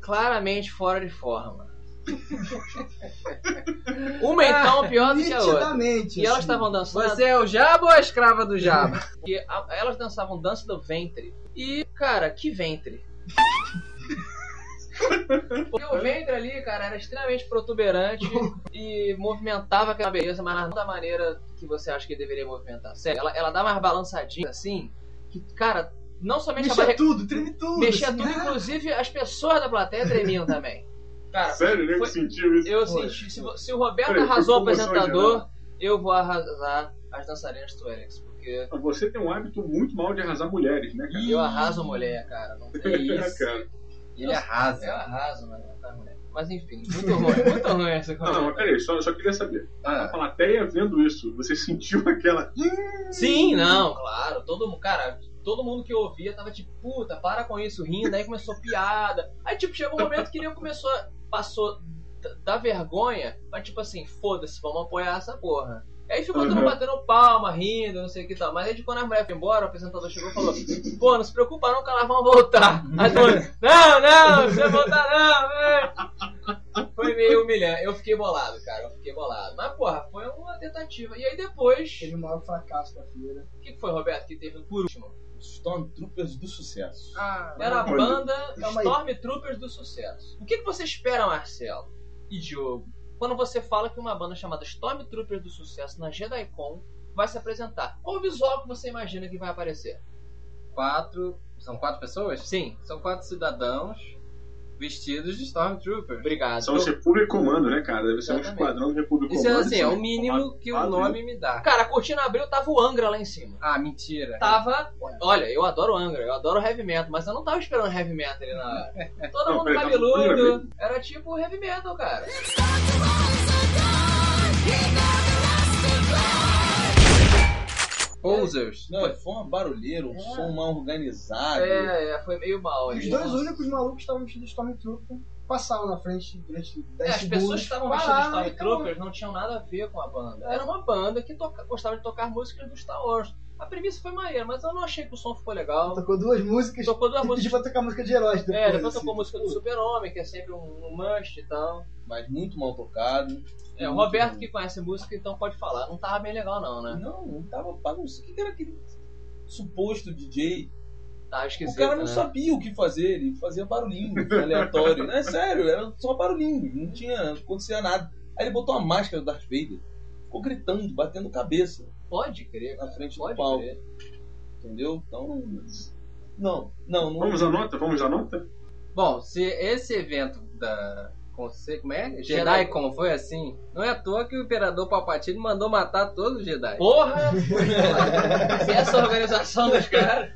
claramente fora de forma. Uma então pior do que a outra. E elas assim. estavam dançando. Você é o Jabo ou a escrava do Jabo? E a- elas dançavam dança do ventre. E, cara, que ventre. Porque o ventre ali, cara, era extremamente protuberante e movimentava aquela beleza, mas não da maneira que você acha que deveria movimentar. Sério, ela, ela dá umas balançadinhas assim, que, cara, não somente a Mexia barriga. tudo, treme tudo. Mexia assim, tudo, né? inclusive as pessoas da plateia tremiam também. Cara, Sério, nego foi- sentiu isso? eu Foi. senti. Se, se o Roberto Peraí, arrasou o apresentador, geral? eu vou arrasar as dançarinas Tuerex. Porque Você tem um hábito muito mal de arrasar mulheres, né, cara? eu arraso mulher, cara. Não tem É isso. cara. Ele arrasa. Eu arraso, mano. Tá, mulher. Mas enfim, muito ruim, muito ruim essa Não, não, coisa. mas peraí, só, só queria saber. A Ah, plateia vendo isso, você sentiu aquela. Sim, não, claro. Todo mundo, cara, todo mundo que ouvia tava tipo, puta, para com isso, rindo. Aí começou piada. Aí, tipo, chegou um momento que ele começou, a- passou da- vergonha, mas tipo assim, foda-se, vamos apoiar essa porra. Aí ficou todo mundo Uhum. batendo palma, rindo, não sei o que tal. Mas aí, quando a mulher foi embora, o apresentador chegou e falou: Pô, não se preocupa não que elas vão voltar. Aí todo mundo, não, não, não precisa voltar não. é." Foi meio humilhante. Eu fiquei bolado, cara. Eu fiquei bolado. Mas, porra, foi uma tentativa. E aí depois. Teve o maior fracasso da feira. O que que foi, Roberto, que teve por último? Stormtroopers do sucesso. ah, Era a banda aí. Stormtroopers do sucesso. O que, que você espera, Marcelo e Diogo, quando você fala que uma banda chamada Stormtroopers do sucesso na JediCon vai se apresentar? Qual o visual que você imagina que vai aparecer? quatro. São quatro pessoas? Sim, São quatro cidadãos vestidos de Stormtroopers. obrigado. São República Comando, né, cara? Deve ser um esquadrão de República Isso é Comando. assim, é são o mínimo que o nome me dá. Cara, a cortina abriu, tava o Angra lá em cima. Ah, mentira. Tava. Olha, eu adoro Angra, eu adoro heavy metal, mas eu não tava esperando heavy metal ali na hora. Todo Não, mundo tava cabeludo. Era tipo heavy metal, cara. Posers. Não, foi uma barulheira, um É. som mal organizado. É, é, foi meio mal. Os ali. dois únicos malucos que estavam vestidos de Stormtrooper passaram na frente durante 10 É, as pessoas que estavam vestidas de pararam e Stormtroopers não tinham nada a ver com a banda. Era uma banda que toca- gostava de tocar músicas do Star Wars. A premissa foi maneira, mas eu não achei que o som ficou legal. Tocou duas músicas. Tocou duas pediu músicas. pra tocar música de heróis depois. É, depois assim. tocou música do Super-Homem, que é sempre um, um must e tal. Mas muito mal tocado. É, o Roberto que conhece música, então pode falar. Não tava bem legal não, né? Não, não tava bagunçado. O que era aquele suposto DJ? Tava esquisito, o cara não né? sabia o que fazer, ele fazia barulhinho aleatório. É sério, era só barulhinho, não tinha, não acontecia nada. Aí ele botou uma máscara do Darth Vader, ficou gritando, batendo cabeça Pode crer. na frente Pode do palco. crer. Entendeu? Então. Não, não, não. Vamos à nota? Vamos à nota? Bom, se esse evento da. Conce- Como é? Jedi- JediCon foi assim, não é à toa que o Imperador Palpatine mandou matar todos os Jedi. Porra! Se essa organização dos caras.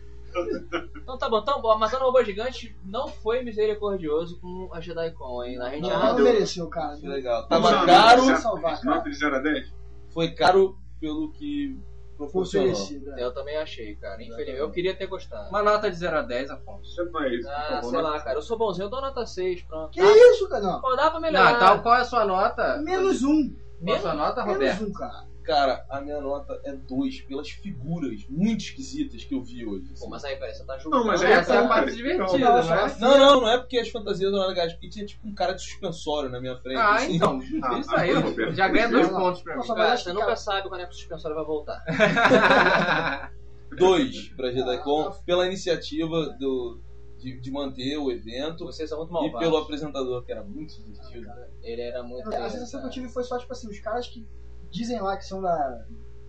Então tá bom, então, o Robô Gigante não foi misericordioso com a JediCon, hein? A gente Não, não mereceu, cara. Que legal. Tava caro, nota, salvar, cara. Nota de 0 a 10? foi caro pelo que Foi proporcionou. oferecido. é. Eu também achei, cara. Infelizmente, eu queria ter gostado. Uma nota de 0 a 10, Afonso. Você não é isso, por Ah, sei nota- lá, cara. Eu sou bonzinho, eu dou nota 6, pronto. Que isso, cara? Não. Pô, dá pra melhorar. Não, então qual é a sua nota? Menos um. Qual é a sua nota, Menos Roberto? um, cara. Cara, a minha nota é 2 pelas figuras muito esquisitas que eu vi hoje. Pô, assim. mas aí, peraí, você tá julgando. Não, mas aí é Essa é a bom, parte divertida, Não, não é? Não, não, não é porque as fantasias eram legais, porque tinha tipo um cara de suspensório na minha frente. Ah, assim. então. Ah, Isso aí, ah, Roberto, já ganha dois Não, pontos pra mim. Nossa, mas Cara, você nunca sabe quando é que o suspensório vai voltar. Dois pra JediCon, pela iniciativa do, de, de manter o evento Vocês são muito e malvados. pelo apresentador, que era muito divertido. Ele era muito. A sensação que eu tive foi só, tipo assim, os caras que dizem lá que são da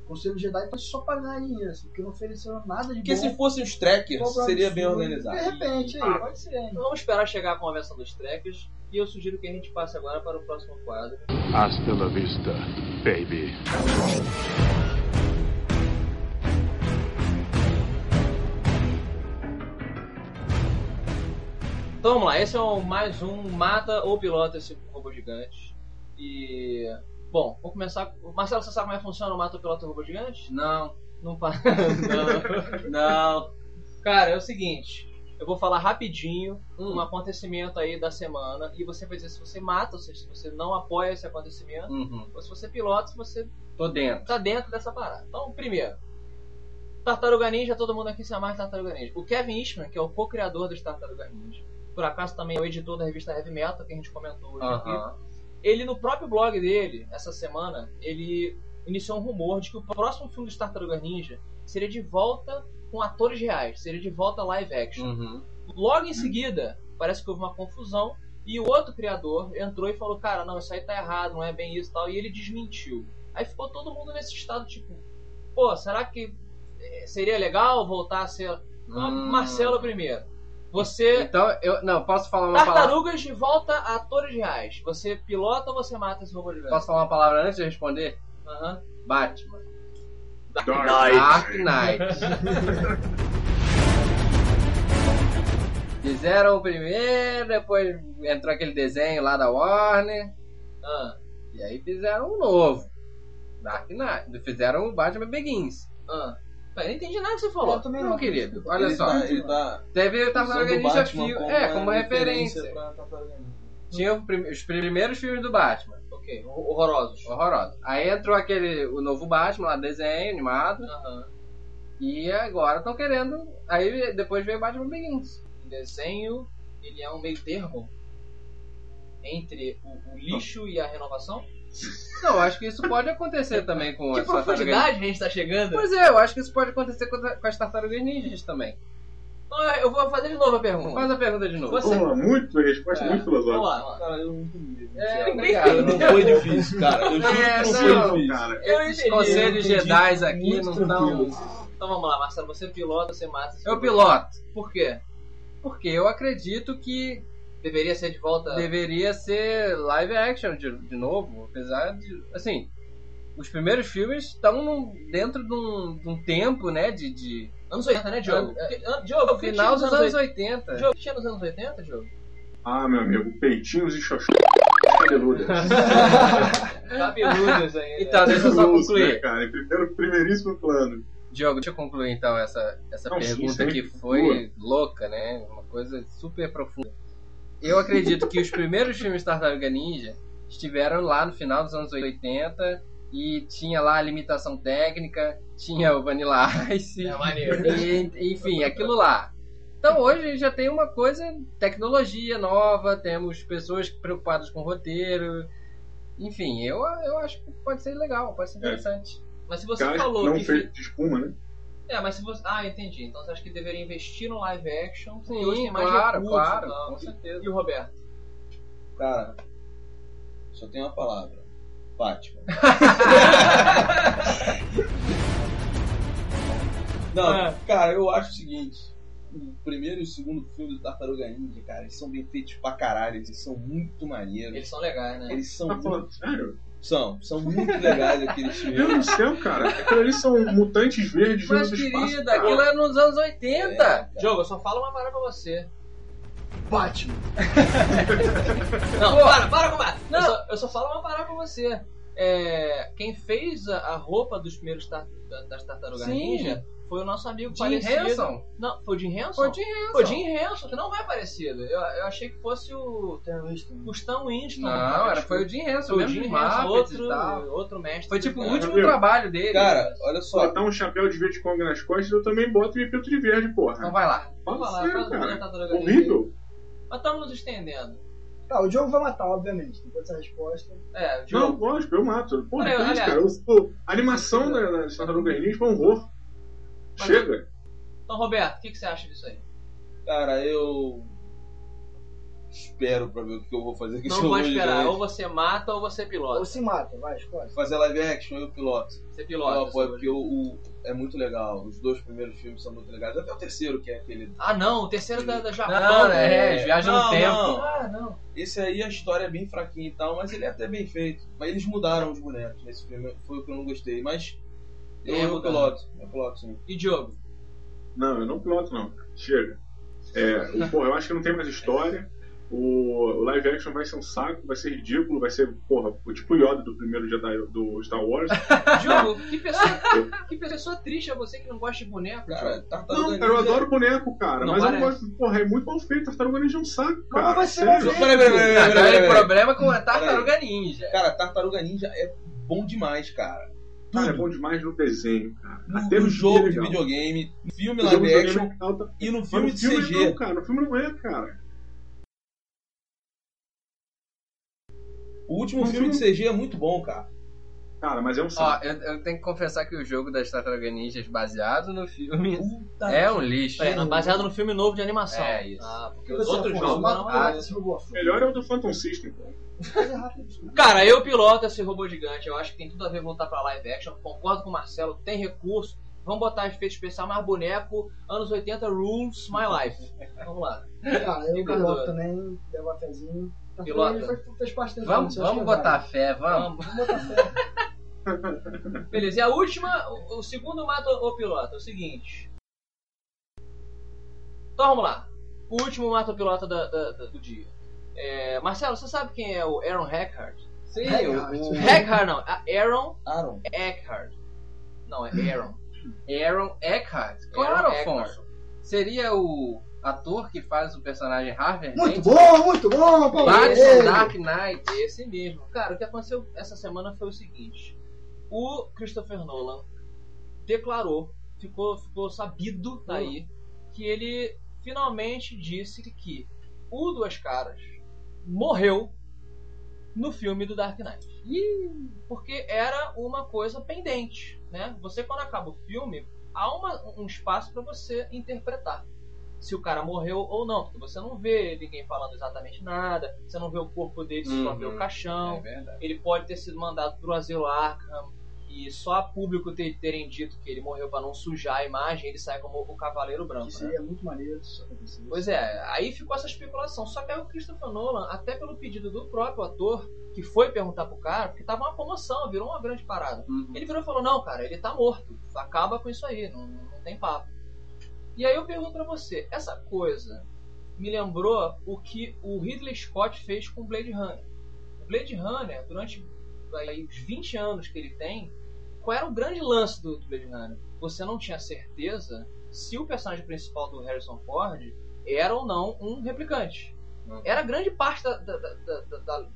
Conselho Jedi estão só pra ganhar dinheiro, assim, porque não ofereceram nada de Porque bom. se fossem os trackers, seria bem organizado. De repente, aí, pode ser. hein? Então vamos esperar chegar a convenção dos trekkers e eu sugiro que a gente passe agora para o próximo quadro. Hasta la vista, baby. Então vamos lá, esse é o mais um Mata ou Pilota esse robô gigante. E. Bom, vamos começar. Marcelo, você sabe como é que funciona o Mata ou Pilota robô gigante? Não, Não Não. não. Cara, é o seguinte. Eu vou falar rapidinho Hum. um acontecimento aí da semana e você vai dizer se você mata, ou seja, se você não apoia esse acontecimento, Uhum. ou se você pilota, se você Tô dentro. tá dentro dessa parada. Então, primeiro, Tartaruga Ninja, todo mundo aqui se ama de Tartaruga Ninja. O Kevin Eastman, que é o co-criador das Tartaruga Ninja, por acaso também é o editor da revista Heavy Metal, que a gente comentou hoje aqui. Ele, no próprio blog dele, essa semana, ele iniciou um rumor de que o próximo filme dos Tartarugas Ninja seria de volta com atores reais, seria de volta live action. Uhum. Logo em seguida, parece que houve uma confusão e o outro criador entrou e falou: Cara, não, isso aí tá errado, não é bem isso e tal. E ele desmentiu. Aí ficou todo mundo nesse estado, tipo, pô, será que eh, seria legal voltar a ser. Hum. Marcelo primeiro. Você. Então, eu. Não, posso falar uma palavra. Tartarugas de volta a atores reais. Você pilota ou você mata esse robô gigante? Posso falar uma palavra antes de responder? Aham. Batman. Dark Dark Knight. Knight. Fizeram o primeiro, depois entrou aquele desenho lá da Warner. Ah, E aí fizeram um novo. Dark Knight. Fizeram o Batman Begins. ah. Eu não entendi nada que você falou. Eu também Não, não, querido. Olha ele só. Tá, ele tá Teve o usando Tartaruga Ninja Fio. É, como referência. Tinha os primeiros filmes do Batman. Ok, horrorosos. Horrorosos. Aí entrou aquele, o novo Batman lá, desenho, animado. Aham. E agora estão querendo. Aí depois veio o Batman Begins. O desenho, ele é um meio termo entre o, o lixo e a renovação. Não, acho que isso pode acontecer também com Que as tartarugas profundidade a gente tá chegando? Pois é, eu acho que isso pode acontecer com com as tartarugas ninjas também. Então eu vou fazer de novo a pergunta. Faz a pergunta de novo. Você- Pô, muito, resposta É, muito Vamos filosófica. lá, vamos lá. Cara, eu não entendi. É, Não obrigado. Não foi difícil, cara. Eu juro É, que não, não, foi difícil. Cara, Eu Esses entendi, conselhos eu Jedi aqui não estão. Então vamos lá, Marcelo. Você pilota, você mata. esse Eu piloto. Por quê? Porque eu acredito que Deveria ser de volta. deveria ser live action de, de novo. Apesar de. Assim, os primeiros filmes estão dentro de um, de um tempo, né? De. de Anos 80, né, Diogo? É, Que- ah, Diogo, final dos anos 80. Diogo, o que tinha nos anos 80, Diogo? Ah, meu amigo, peitinhos e xoxó cabeludas. Cabeludos ainda. Então, deixa eu só concluir. né, cara? Em primeiro, primeiríssimo plano. Diogo, deixa eu concluir então essa, essa Não, pergunta sim. que foi louca, né? Uma coisa super profunda. Eu acredito que os primeiros filmes Tartaruga Ninja estiveram lá no final dos anos 80 e tinha lá a limitação técnica, tinha o Vanilla Ice, É maneiro. e, enfim, aquilo lá. Então hoje já tem uma coisa, tecnologia nova, temos pessoas preocupadas com roteiro. Enfim, eu, eu acho que pode ser legal, pode ser interessante. Mas se você Gás falou não que. feito de espuma, né? É, mas se você. Ah, entendi. Então você acha que deveria investir no live action? Sim, hoje tem mais claro, recursos, claro, e com certeza. E o Roberto? Cara, só tem uma palavra. Batman. Não, É. cara, eu acho o seguinte. O primeiro e o segundo filme do Tartaruga Ninja, cara, eles são bem feitos pra caralho. Eles são muito maneiros. Eles são legais, né? Eles são Tá muito... sério? São, são muito legais aqueles Meu Deus filmes. do céu, cara. Aquilo ali são mutantes verdes Mas, espaço. querida, aquilo é nos anos 80. É, Diogo, eu só falo uma parada pra você. Batman. Não, para, para com. Não. Eu, só, eu só falo uma parada pra você. É, quem fez a, a roupa dos primeiros tar- da- das Tartarugas Sim. Ninja foi o nosso amigo Jim falecido. Henson. Não, foi o Jim Henson? Foi o Jim Henson. Foi o Jim Henson, que não é parecido. Eu, eu achei que fosse o, Terrorista. o Stan Winston. Não, era, foi o Jim Henson, Foi o Jim de Henson, outro, outro mestre. Foi tipo o Cara, último viu? trabalho dele. Cara, olha só. Botar um chapéu de verde nas costas, eu também boto e me pinto de verde, Então porra. vai lá. Vamos sério, fala do cara. Horrível. Mas estamos nos estendendo. Tá, o Diogo vai matar, obviamente. Depois dessa resposta. É, Não, Diogo. lógico, eu mato. Porra, Olha, olha. cara. O- o- a animação da, da Tartaruga Ninja foi um horror. Chega. Então, Roberto, o que, que você acha disso aí? Cara, eu. Espero pra ver o que eu vou fazer com esse Não pode esperar. Ou você mata ou você pilota. Ou se mata, vai, escolhe. Fazer live action, eu piloto. Você Eu pilota. apoio seu- porque o, o- é muito legal. Os dois primeiros filmes são muito legais. Até o terceiro, que é aquele. Ah, não, o terceiro da, da Japão. Não, é, viagem no tempo. não. Ah, não. Esse aí a história é bem fraquinha e tal, mas ele é até bem feito. Mas eles mudaram os bonecos nesse filme, foi o que eu não gostei. Mas eu, eu mudaram. piloto, eu piloto sim. E Diogo? Não, eu não piloto, não. Chega. É, o- porra, eu acho que não tem mais história. O, o live action vai ser um saco, vai ser ridículo, vai ser, porra, o tipo Yoda do primeiro Jedi do Star Wars. Diogo, que pessoa, que pessoa triste é você que não gosta de boneco, Cara, Não, cara, eu adoro boneco, cara, Não mas eu não parece. gosto. Porra, é muito mal feito. Tartaruga Ninja é um saco, Mas cara. vai ser sério. Peraí, peraí, peraí, peraí, Agora peraí, o peraí. problema com a Tartaruga Ninja. Cara, Tartaruga Ninja é bom demais, cara. Cara, é bom demais no desenho, cara. No, Até no jogo filme, de legal. videogame, no filme No live action é alta- e no filme no de filme CG. não, cara. No filme não é, cara. O último No filme de filme- CG é muito bom, cara. Cara, mas é um Ó, eu, eu tenho que confessar que o jogo das Tartarugas Ninjas baseado no filme Puta é um lixo. É, baseado no filme novo de animação. É isso. Ah, porque os outros jogos não. Ah, melhor é o do Phantom System, pô. Cara, eu piloto esse robô gigante. Eu acho que tem tudo a ver voltar pra live action. Concordo com o Marcelo, tem recurso. Vamos botar efeito especial, mais boneco. Anos 80 rules my life. Vamos lá. Cara, eu Fica piloto também, levo a fezinha. Pilota. Ele fez, fez parte Vamos, vamos botar fé, vamos. Vamos. Vamos botar fé. Beleza, e a última, o, o segundo mata o piloto. É o seguinte. Então vamos lá. O último mata o piloto da- da- da- do dia. É, Marcelo, você sabe quem é o Aaron Eckhart? Sim, Eckhart. o, Eckhart não, Aaron Aaron. Eckhart. Não, é Aaron. Aaron Eckhart. Claro. Afonso. Seria o ator que faz o personagem Harvey Muito Dent? bom, muito bom, Ei. Dark Knight. Esse mesmo. Cara, o que aconteceu essa semana foi o seguinte: o Christopher Nolan declarou, ficou, ficou sabido daí, que ele finalmente disse que o Duas Caras morreu no filme do Dark Knight. Porque era uma coisa pendente, né? Você quando acaba o filme, há uma- um espaço para você interpretar se o cara morreu ou não, porque você não vê ninguém falando exatamente nada, você não vê o corpo dele, você só Uhum. vê o caixão. É. Ele pode ter sido mandado pro asilo Arkham e só a público ter- terem dito que ele morreu para não sujar a imagem, ele sai como o Cavaleiro Branco. Que né? seria muito maneiro se isso acontecesse. Pois é, aí ficou essa especulação. Só que aí o Christopher Nolan, até pelo pedido do próprio ator, que foi perguntar pro cara, porque tava uma comoção, virou uma grande parada. Uhum. Ele virou e falou: Não, cara, ele tá morto. Acaba com isso aí, não, não tem papo. E aí eu pergunto pra você: essa coisa me lembrou o que o Ridley Scott fez com o Blade Runner. O Blade Runner, durante aí, os 20 anos que ele tem, qual era o grande lance do, do Blade Runner? Você não tinha certeza se o personagem principal do Harrison Ford era ou não um replicante. Era grande parte da, da- da- da- da- da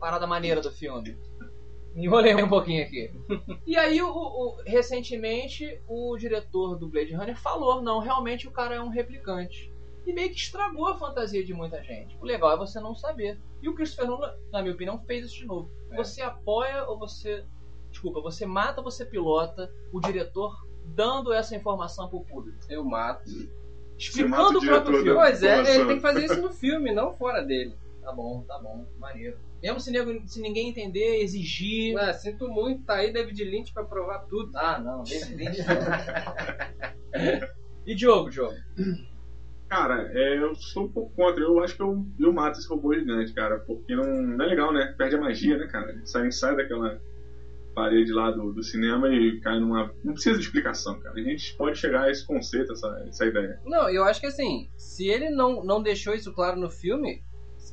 parada maneira do filme. Me enrolei um pouquinho aqui. E aí, o, o- recentemente, o diretor do Blade Runner falou: não, realmente o cara é um replicante. E meio que estragou a fantasia de muita gente. O legal é você não saber. E o Christopher Nolan, na minha opinião, fez isso de novo. É. Você apoia ou você. Desculpa, você mata ou você pilota o diretor dando essa informação pro público. Eu mato. Explicando o o próprio filme. Pois é, ele tem que fazer isso no filme, não fora dele. Tá bom, tá bom, maneiro. Mesmo se, nego- se ninguém entender, exigir. Ah, sinto muito, tá aí David Lynch pra provar tudo. Ah, não, David Lynch. e Diogo, Diogo? Cara, é, eu sou um pouco contra. Eu acho que eu, eu mato esse robô gigante, cara. Porque não, não é legal, né? Perde a magia, né, cara? Sai, sai daquela parede lá do, do cinema e cai numa. Não precisa de explicação, cara. A gente pode chegar a esse conceito, essa, essa ideia. Não, eu acho que assim, se ele não, não deixou isso claro no filme,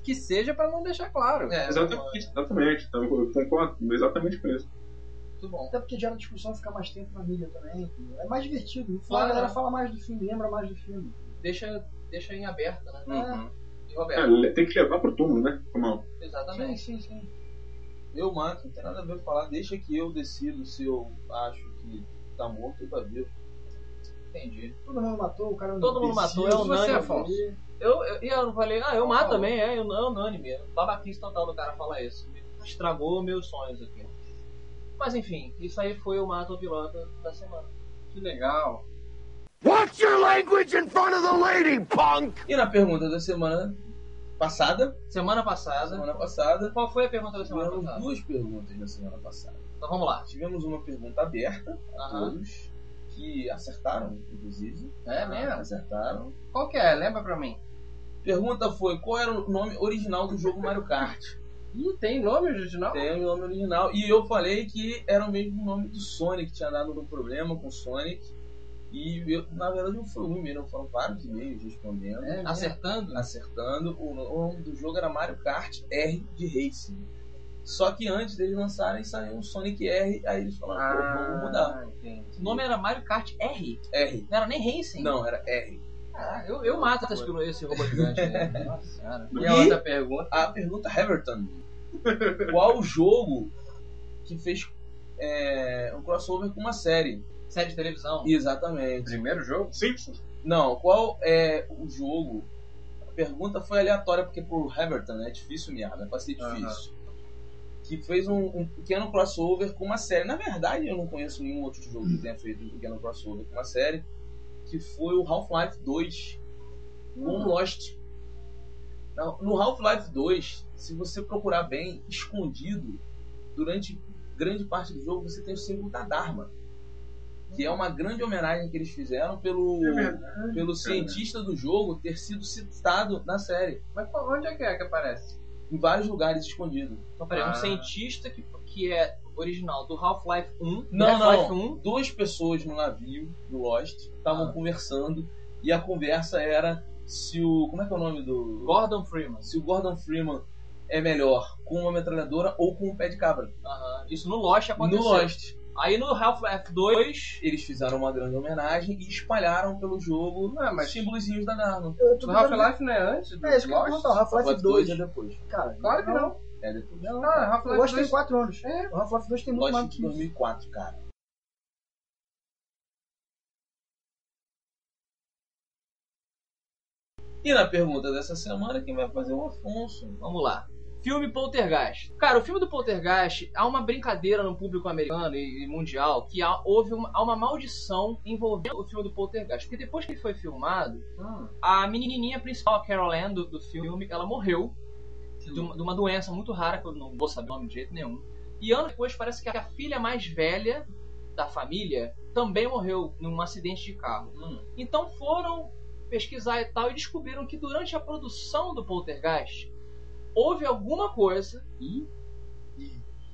que seja pra não deixar claro. É, Exatamente, exatamente. Então, eu concordo exatamente com isso. Muito bom. Até porque gera discussão ficar mais tempo na mídia também. É mais divertido. Claro. a galera fala mais do filme, lembra mais do filme. Deixa, deixa em aberto, né? Uhum. E É, Roberto? tem que levar pro túmulo, né? Como Exatamente. Sim, sim, sim. Eu mato, não tem nada a ver com falar. Deixa que eu decido se eu acho que tá morto ou tá vivo. Entendi. Todo mundo matou, o cara não Todo mundo matou, é Você, unânime. Afonso? Eu, eu, e eu não falei, ah, eu mato também, é, eu- é unânime. Babaquice total do cara falar isso. Estragou meus sonhos aqui. Mas enfim, isso aí foi o Mato Pilota da semana. Que legal. Watch your language in front of the lady, punk! E na pergunta da semana passada, Semana passada. semana passada, Qual foi a pergunta da semana tivemos passada? duas perguntas na semana passada. Então vamos lá. Tivemos uma pergunta aberta, Aham. todos, que acertaram, inclusive. É mesmo? Acertaram. Qual que é? Lembra pra mim? Pergunta foi, qual era o nome original do jogo Mario Kart? Ih, tem nome original? Tem o nome original. E eu falei que era o mesmo nome do Sonic, tinha dado um problema com o Sonic. E eu, na verdade não foi um e-mail, foram vários e-mails respondendo. É? Acertando? acertando. O nome do jogo era Mario Kart R de Racing. Só que antes deles lançarem saiu um Sonic R, aí eles falaram, pô, vamos mudar. Ah, entendi. O nome era Mario Kart R. R. Não era nem Racing. Não, era R. Ah, eu, eu mato esse, pilo- esse robô gigante. Né? Nossa senhora. E a outra pergunta? A pergunta Heverton. Qual o jogo que fez é, um crossover com uma série? Série de televisão. Exatamente. Primeiro jogo? Simpsons. Não, qual é o jogo? A pergunta foi aleatória, porque pro Heverton é difícil meada, vai ser difícil. Que fez um, um pequeno crossover com uma série. Na verdade, eu não conheço nenhum outro jogo que tenha feito um pequeno crossover com uma série. Que foi o Half-Life 2 com Lost. Não, No Half-Life 2, se você procurar bem, escondido, durante grande parte do jogo, você tem o símbolo da Dharma. Que é uma grande homenagem que eles fizeram pelo, É pelo cientista do jogo ter sido citado na série. Mas onde é que é que aparece? Em vários lugares escondido. Então, peraí, Ah. um cientista que, que é original do Half-Life 1. Não, Half-Life não. 1. Duas pessoas no navio do Lost estavam Ah. conversando e a conversa era se o. Como é que é o nome do. Gordon Freeman. Se o Gordon Freeman é melhor com uma metralhadora ou com um pé de cabra. Aham. Isso no Lost aconteceu. No Lost. Aí no Half-Life 2. Eles fizeram uma grande homenagem e espalharam pelo jogo Não, mas símbolozinhos da tô o Half-Life não é antes do É isso que eu ia Half-Life 2. é depois. Cara, Claro que não. É depois. Não, Ah. Half-Life o Lost 2 tem 4 anos. É. O Half-Life 2 tem muito mais que de isso. 2004, cara. E na pergunta dessa semana, quem vai fazer o Afonso. Vamos lá. Filme Poltergeist. Cara, o filme do Poltergeist há uma brincadeira no público americano e mundial que há, houve uma, há uma maldição envolvendo o filme do Poltergeist. Porque depois que ele foi filmado, a menininha principal, a Carol Ann do, do filme, ela morreu de uma, de uma doença muito rara que eu não vou saber o nome de jeito nenhum. E anos depois parece que a filha mais velha da família também morreu num acidente de carro. Então foram pesquisar e tal e descobriram que durante a produção do Poltergeist houve alguma coisa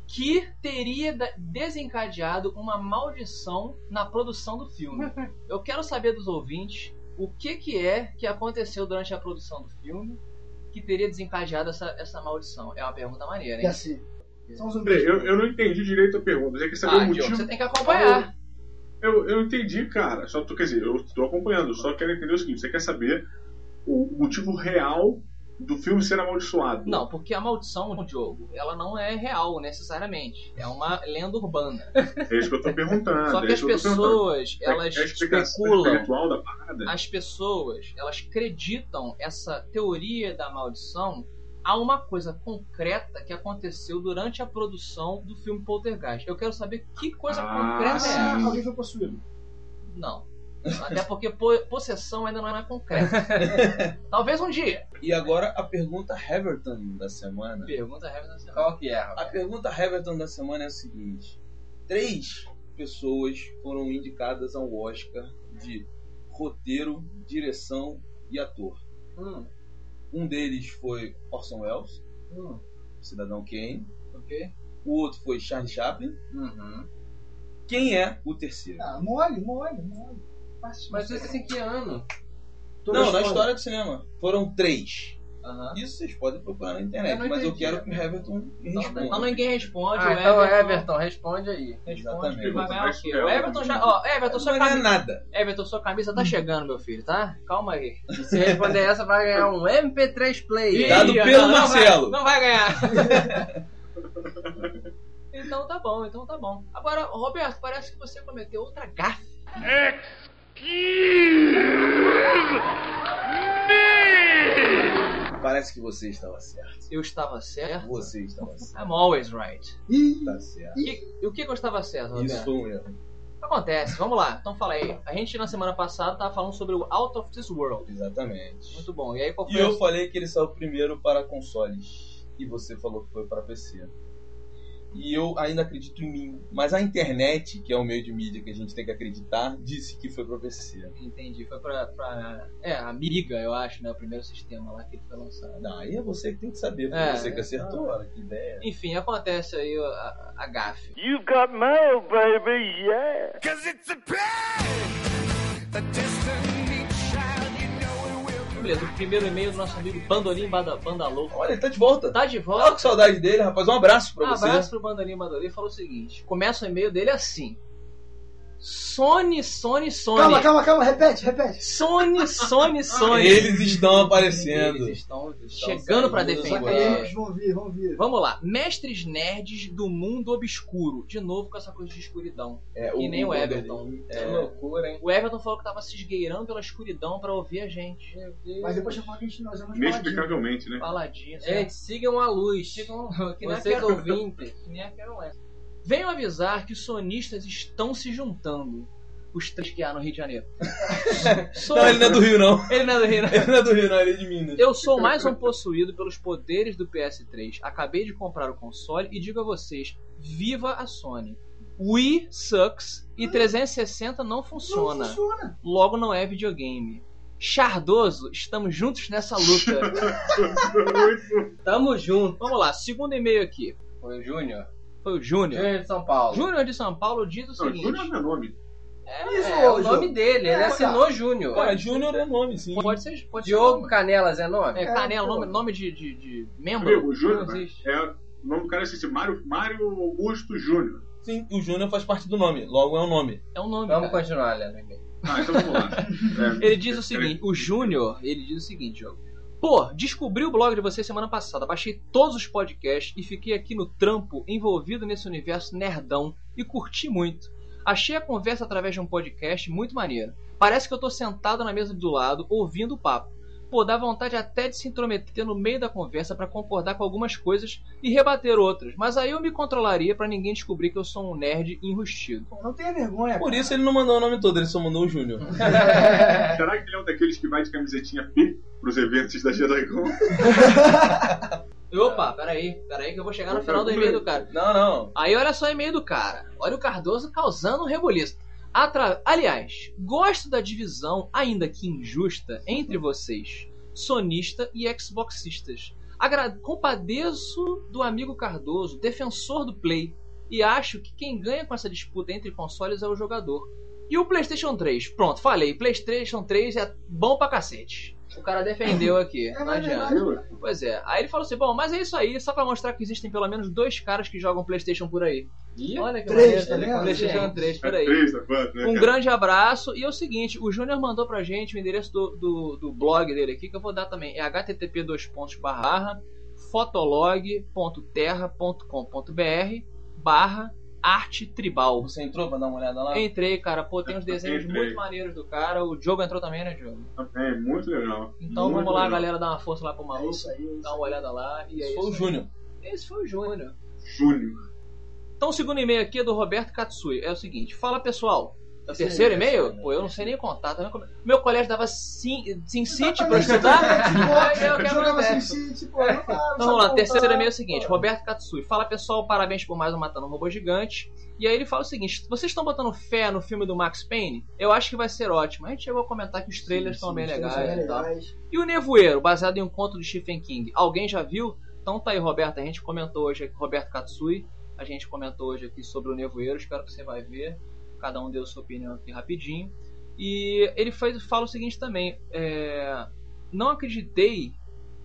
que teria desencadeado uma maldição na produção do filme. Eu quero saber dos ouvintes o que, que é que aconteceu durante a produção do filme que teria desencadeado essa, essa maldição. É uma pergunta maneira, hein? assim, são eu, eu não entendi direito a pergunta. Você quer saber Ah, o Diogo, motivo? você tem que acompanhar. Eu, eu entendi, cara. Só tô, quer dizer, eu tô acompanhando. Só quero entender o seguinte: você quer saber o motivo real do filme ser amaldiçoado? Não, porque a maldição, Diogo, ela não é real necessariamente. É uma lenda urbana. É isso que eu tô perguntando. Só que é as pessoas, É- elas é especulam. da parada? As pessoas, elas acreditam essa teoria da maldição a uma coisa concreta que aconteceu durante a produção do filme Poltergeist. Eu quero saber que coisa Ah, concreta é sim. essa. Alguém foi possuído. Não. Até porque po- possessão ainda não é concreta. Talvez um dia. E agora a pergunta Heverton da semana. Pergunta Heaven da semana. Qual que é? A pergunta Heverton da semana é a seguinte: três pessoas foram indicadas ao Oscar de roteiro, direção e ator. Hum, Um deles foi Orson Welles, hum, Cidadão Kane. Ok? O outro foi Charlie Chaplin. uhum. Quem é o terceiro? Ah, mole, mole, mole. Fácil. Mas isso em que ano? Toda Não, na história do cinema. Foram três. Aham. Isso vocês podem procurar na Eu internet, não mas eu quero que o Heverton me Então, responda. então ninguém responde. Ah, o então Everton, Everton, responde aí. Responde Exatamente. que vai ganhar o quê? Mas O Everton já. Ó, Everton, sua Não é camisa. nada. Everton, sua camisa tá chegando, meu filho, tá? Calma aí. Se responder essa, vai ganhar um MP3 Player. Dado pelo não, não vai- Marcelo. Não vai ganhar. então tá bom, então tá bom. Agora, Roberto, parece que você cometeu outra gafe. Parece que você estava certo. Eu estava certo. Você estava certo. I'm always right. Ih, Tá certo. E, e o que eu estava certo, Roberto? Isso erro. Acontece, vamos lá. Então fala aí. A gente na semana passada tava falando sobre o Out of This World. Exatamente. Muito bom. E aí qual E foi eu o- falei que ele saiu primeiro para consoles. E você falou que foi para PC. E eu ainda acredito em mim. Mas a internet, que é o meio de mídia que a gente tem que acreditar, disse que foi para PC. Entendi. Foi pra, pra. É, a Miriga, eu acho, né? O primeiro sistema lá que ele foi lançado. Não, aí é você que tem que saber. Foi É, você que acertou. Olha que ideia. Enfim, acontece aí a, a, a gafe. You've got mail, baby, yeah. Beleza, o primeiro e-mail do nosso amigo Bandolim Banda, Bandalou. Olha, ele tá de volta. Tá de Olha volta. que saudade dele, rapaz. Um abraço pra você. Abraço pro Bandolim. Ele falou o seguinte: começa o e-mail dele assim. Sony, Sony, Sony. Calma, calma, calma, repete, repete. Sony, Sony, Sony. Eles estão aparecendo. Eles estão chegando pra saindo, Só que defender. eles vão vir, vão vir. Vamos lá, mestres nerds do mundo obscuro. De novo com essa coisa de escuridão. É, E nem o. Everton. Que loucura, hein? O Everton falou que tava se esgueirando pela escuridão pra ouvir a gente. Mas depois eu falo que a gente nós vamos Inexplicavelmente, né? Faladinho. Gente, sigam a luz. Sigam- que nem Vocês ouvintes. que nem aquela é. Venho avisar que os sonistas estão se juntando. Os três que há no Rio de Janeiro. Sou- Não, ele não é do Rio, não. Ele não é do Rio, não. Ele não é do Rio, não. Ele é de Minas. Eu sou mais um possuído pelos poderes do PS3. Acabei de comprar o console e digo a vocês: viva a Sony. Wii sucks e 360 não funciona. Não funciona. Logo não é videogame. Chardoso, estamos juntos nessa luta. Tamo junto. Vamos lá, segundo e-mail aqui. Foi o Júnior. Foi o Júnior. Júnior de São Paulo. Júnior de São Paulo diz o Não, seguinte: Júnior é meu nome. Isso, É, o nome dele, ele É, assinou Júnior. Cara, Júnior é nome, sim. pode ser, pode Diogo ser. Canelas é nome? É, Canela, É, pô. nome, nome de, de, de membro. Amigo, o Júnior Não existe. é. O nome do cara é esse Mário, Mário Augusto Júnior. Sim, o Júnior faz parte do nome. Logo é um nome. É um nome. Vamos cara. continuar lendo o e-mail. Ah, então vamos lá. É, Ele diz o seguinte, o Júnior, ele diz o seguinte, Diogo. Pô, descobri o blog de vocês semana passada, baixei todos os podcasts e fiquei aqui no trampo envolvido nesse universo nerdão e curti muito. Achei a conversa através de um podcast muito maneiro. Parece que eu tô sentado na mesa do lado ouvindo o papo. Pô, dá vontade até de se intrometer no meio da conversa pra concordar com algumas coisas e rebater outras, mas aí eu me controlaria pra ninguém descobrir que eu sou um nerd enrustido. Não tenha vergonha. Por isso ele não mandou o nome todo, ele só mandou o Júnior. Será que ele é um daqueles que vai de camisetinha P pros eventos da JediCon? Opa, peraí, peraí que eu vou chegar no final do e-mail do cara. Não, não. Aí olha só o e-mail do cara. Olha o Cardoso causando um rebuliço. Atra... Aliás, gosto da divisão, ainda que injusta, entre vocês, sonista e xboxistas. Agra... Compadeço do amigo Cardoso, defensor do Play, e acho que quem ganha com essa disputa entre consoles é o jogador. E o PlayStation 3? Pronto, falei. PlayStation 3 é bom pra cacete. O cara defendeu aqui. É Não adianta. Pois é. Aí ele falou assim: bom, mas é isso aí, só pra mostrar que existem pelo menos dois caras que jogam PlayStation por aí. Olha que Três, maneiro, tá vendo? PlayStation 3 por É aí. três da quatro, né? Um cara? grande abraço. E é o seguinte: o Júnior mandou pra gente o endereço do, do, do blog dele aqui, que eu vou dar também. É http fotolog.terra.com.br barra arte tribal. Você entrou pra dar uma olhada lá? Entrei, cara. Pô, tem uns desenhos Entrei. muito maneiros do cara. O Diogo entrou também, né, Diogo? É, muito legal. Então Muito vamos lá, legal. galera, dar uma força lá pro É maluco. isso aí. é isso Dá uma olhada lá. E é Esse isso. foi o aí. Júnior. Esse foi o Júnior. Júnior. Então o segundo e-mail aqui é do Roberto Katsui. É o seguinte: Fala pessoal, É o terceiro e-mail? Pô, eu não sei nem contar. Tá como- Meu colégio dava Sim City pra estudar. Eu quero. Sim City, pô, não Então vamos lá, terceiro e-mail é o seguinte: Roberto Katsui. Fala pessoal, parabéns por mais um Matando um Robô Gigante. E aí ele fala o seguinte: vocês estão botando fé no filme do Max Payne? Eu acho que vai ser ótimo. A gente chegou a comentar que os trailers estão bem legais e tal. E o Nevoeiro, baseado em um conto do Stephen King. Alguém já viu? Então tá aí, Roberto. A gente comentou hoje aqui, Roberto Katsui. A gente comentou hoje aqui sobre o Nevoeiro. Espero que você vai ver. Cada um deu sua opinião aqui rapidinho. E ele faz, fala o seguinte também: é, Não acreditei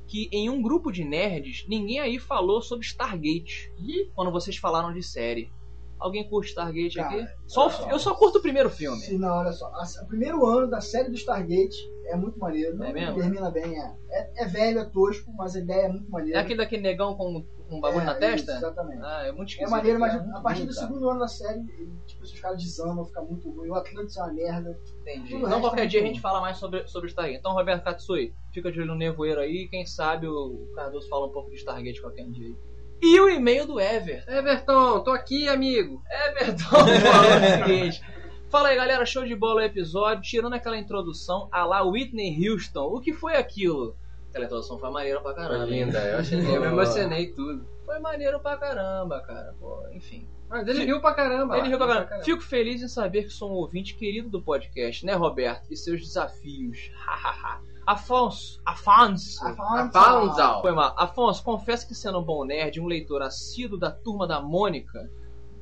que em um grupo de nerds ninguém aí falou sobre Stargate. Quando vocês falaram de série. Alguém curte Stargate aqui? Cara, Só o- olha só. eu só curto o primeiro filme. Sim, não, olha só. O primeiro ano da série do Stargate é muito maneiro. É mesmo? Termina bem, é. é. é velho, é tosco, mas a ideia é muito É maneira. aquele daquele negão com um bagulho É, na testa? isso, exatamente. Ah, é muito É esquisito. maneiro, mas a partir do segundo ano da série, tipo, os caras desandam, fica muito ruim. O Atlantis é uma merda. Entendi. Então qualquer é dia a gente fala mais sobre, sobre Stargate. Então, Roberto Katsui, fica de olho no nevoeiro aí. Quem sabe o Cardoso fala um pouco de Stargate qualquer dia aí. E o e-mail do Ever. Everton, tô aqui, amigo. Everton falou o seguinte. Fala aí, galera, show de bola o episódio. Tirando aquela introdução a lá Whitney Houston, o que foi aquilo? Aquela introdução foi maneira pra caramba. Foi linda, eu achei- eu me emocionei tudo. Foi maneiro pra caramba, cara. Pô, enfim. Mas ele riu pra caramba. Ele riu pra caramba. Fico feliz em saber que sou um ouvinte querido do podcast, né, Roberto? E seus desafios. Hahaha. Afonso, Afonso, Afonso. Foi mal. Afonso, confesso que sendo um bom nerd, um leitor assíduo da turma da Mônica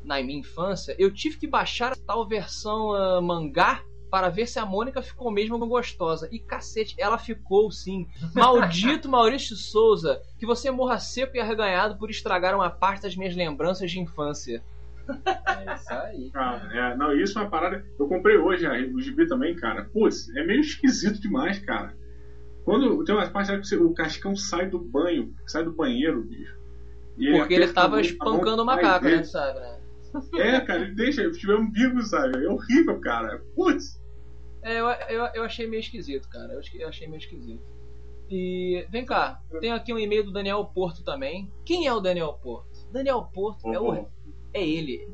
na minha infância, eu tive que baixar a tal versão ah, mangá para ver se a Mônica ficou mesmo gostosa. E cacete, ela ficou sim. Maldito Maurício Souza, que você morra seco e arreganhado por estragar uma parte das minhas lembranças de infância. É isso aí. Ah, é, não, isso é uma parada. Eu comprei hoje a- o gibi também, cara. Putz, é meio esquisito demais, cara. Quando tem umas partes que você- o Cascão sai do banho, sai do banheiro, bicho. E Porque ele tava espancando do o macaco, né? sabe, né? É, cara, ele deixa, ele tiver um bico, sabe? É horrível, cara. Putz. É, eu, eu, eu achei meio esquisito, cara. Eu achei meio esquisito. E vem cá, tem aqui um e-mail do Daniel Porto também. Quem é o Daniel Porto? Daniel Porto é o. É ele.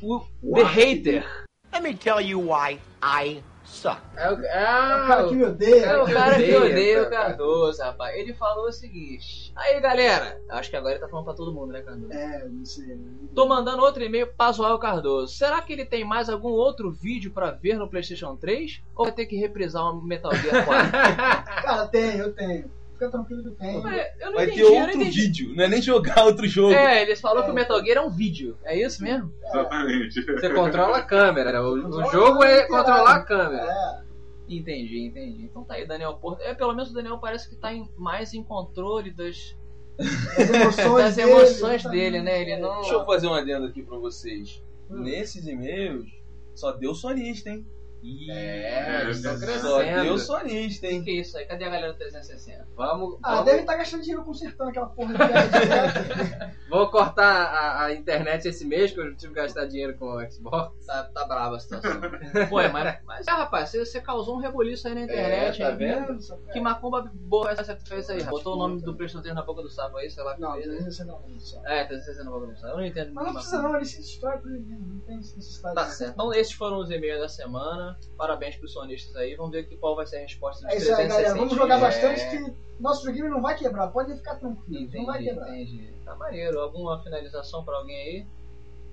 O The Hater. Let me tell you why I suck. É o, É o cara que me odeia. É o cara que odeia, odeia o. Cardoso, rapaz. Ele falou o seguinte. Aí, galera. Acho que agora ele tá falando pra todo mundo, né, Cardoso? É, não sei. Tô mandando outro e-mail pra zoar o Cardoso. Será que ele tem mais algum outro vídeo pra ver no PlayStation 3? Ou vai ter que reprisar um Metal Gear 4? Cara, tem, eu tenho. Fica tranquilo que. É, eu não Vai entendi, ter eu não outro vídeo, não é nem jogar outro jogo. É, eles falaram que o Metal Gear é um vídeo. É isso mesmo? Exatamente. Você controla a câmera. O, o jogo é controlar a câmera. É. Entendi, entendi. Então tá aí, Daniel Porto. É, pelo menos o Daniel parece que tá em- mais em controle das, As emoções das dele, emoções exatamente. dele, né? Ele não. Deixa eu fazer um adendo aqui pra vocês. Nesses e-mails, só deu sonista, hein? É, eles estão Só crescendo. deu sonista, hein? Que isso aí? Cadê a galera do 360? Vamos, Ah, vamos- deve estar gastando dinheiro consertando aquela porra de viagem. vou cortar a, a internet esse mês, que eu tive que gastar dinheiro com o Xbox. Tá, tá brava a situação. Pô, mas, mas é, rapaz, você, você causou um reboliço aí na internet. É, tá vendo? Que macumba boa essa que fez aí? Botou o nome do PlayStation 3 na boca do sapo aí, sei lá. que Não, fez, né? não sei não. não sei. É, 360 na boca do sapo. Eu não entendo Mas não precisa não, ele se destrói por ele mesmo. Não tem necessidade. Tá certo. Então esses foram os e-mails da semana. Parabéns pros sonistas aí. Vamos ver que qual vai ser a resposta dos É isso aí, 360. galera. Vamos jogar É. bastante que nosso joguinho não vai quebrar. Pode ficar tranquilo. Não vai Entendi, quebrar. entendi. Tá maneiro. Alguma finalização pra alguém aí?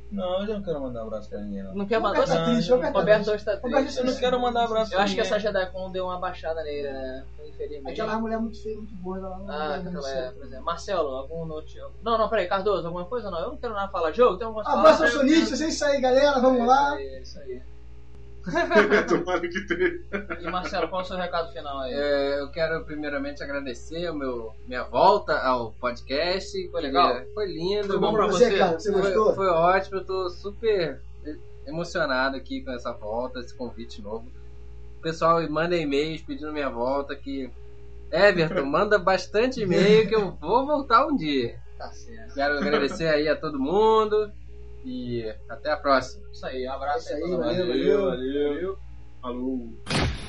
Não, eu não quero mandar um abraço pra ninguém, não. Não quer mandar? Roberto tá triste, Roberto tá Roberto hoje tá Roberto triste. Eu não quero mandar abraço Eu pra acho que ninguém. essa JediCon deu uma baixada nele, né? Infelizmente. Aquela mulher muito feia, muito gorda. Ela não Ah, não aquela é, por exemplo. Marcelo, algum note. Não, não, peraí, Cardoso, alguma coisa não? Eu não quero nada falar. Jogo, tem alguma coisa Abraço aos sonistas, é isso aí, galera. Vamos lá. É isso aí. Tomara que tenha. E Marcelo, qual é o seu recado final aí? É, eu quero primeiramente agradecer o meu, minha volta ao podcast. Foi legal? É, Foi lindo. Foi bom pra Você, você? cara, você Foi, gostou? foi ótimo, eu tô super emocionado aqui com essa volta, esse convite novo. Pessoal, manda e-mails pedindo minha volta que. Everton, manda bastante e-mail que eu vou voltar um dia. Tá certo. Quero agradecer aí a todo mundo e até a próxima. Isso aí, um abraço Isso aí, aí, mundo. valeu, valeu. valeu. Falou.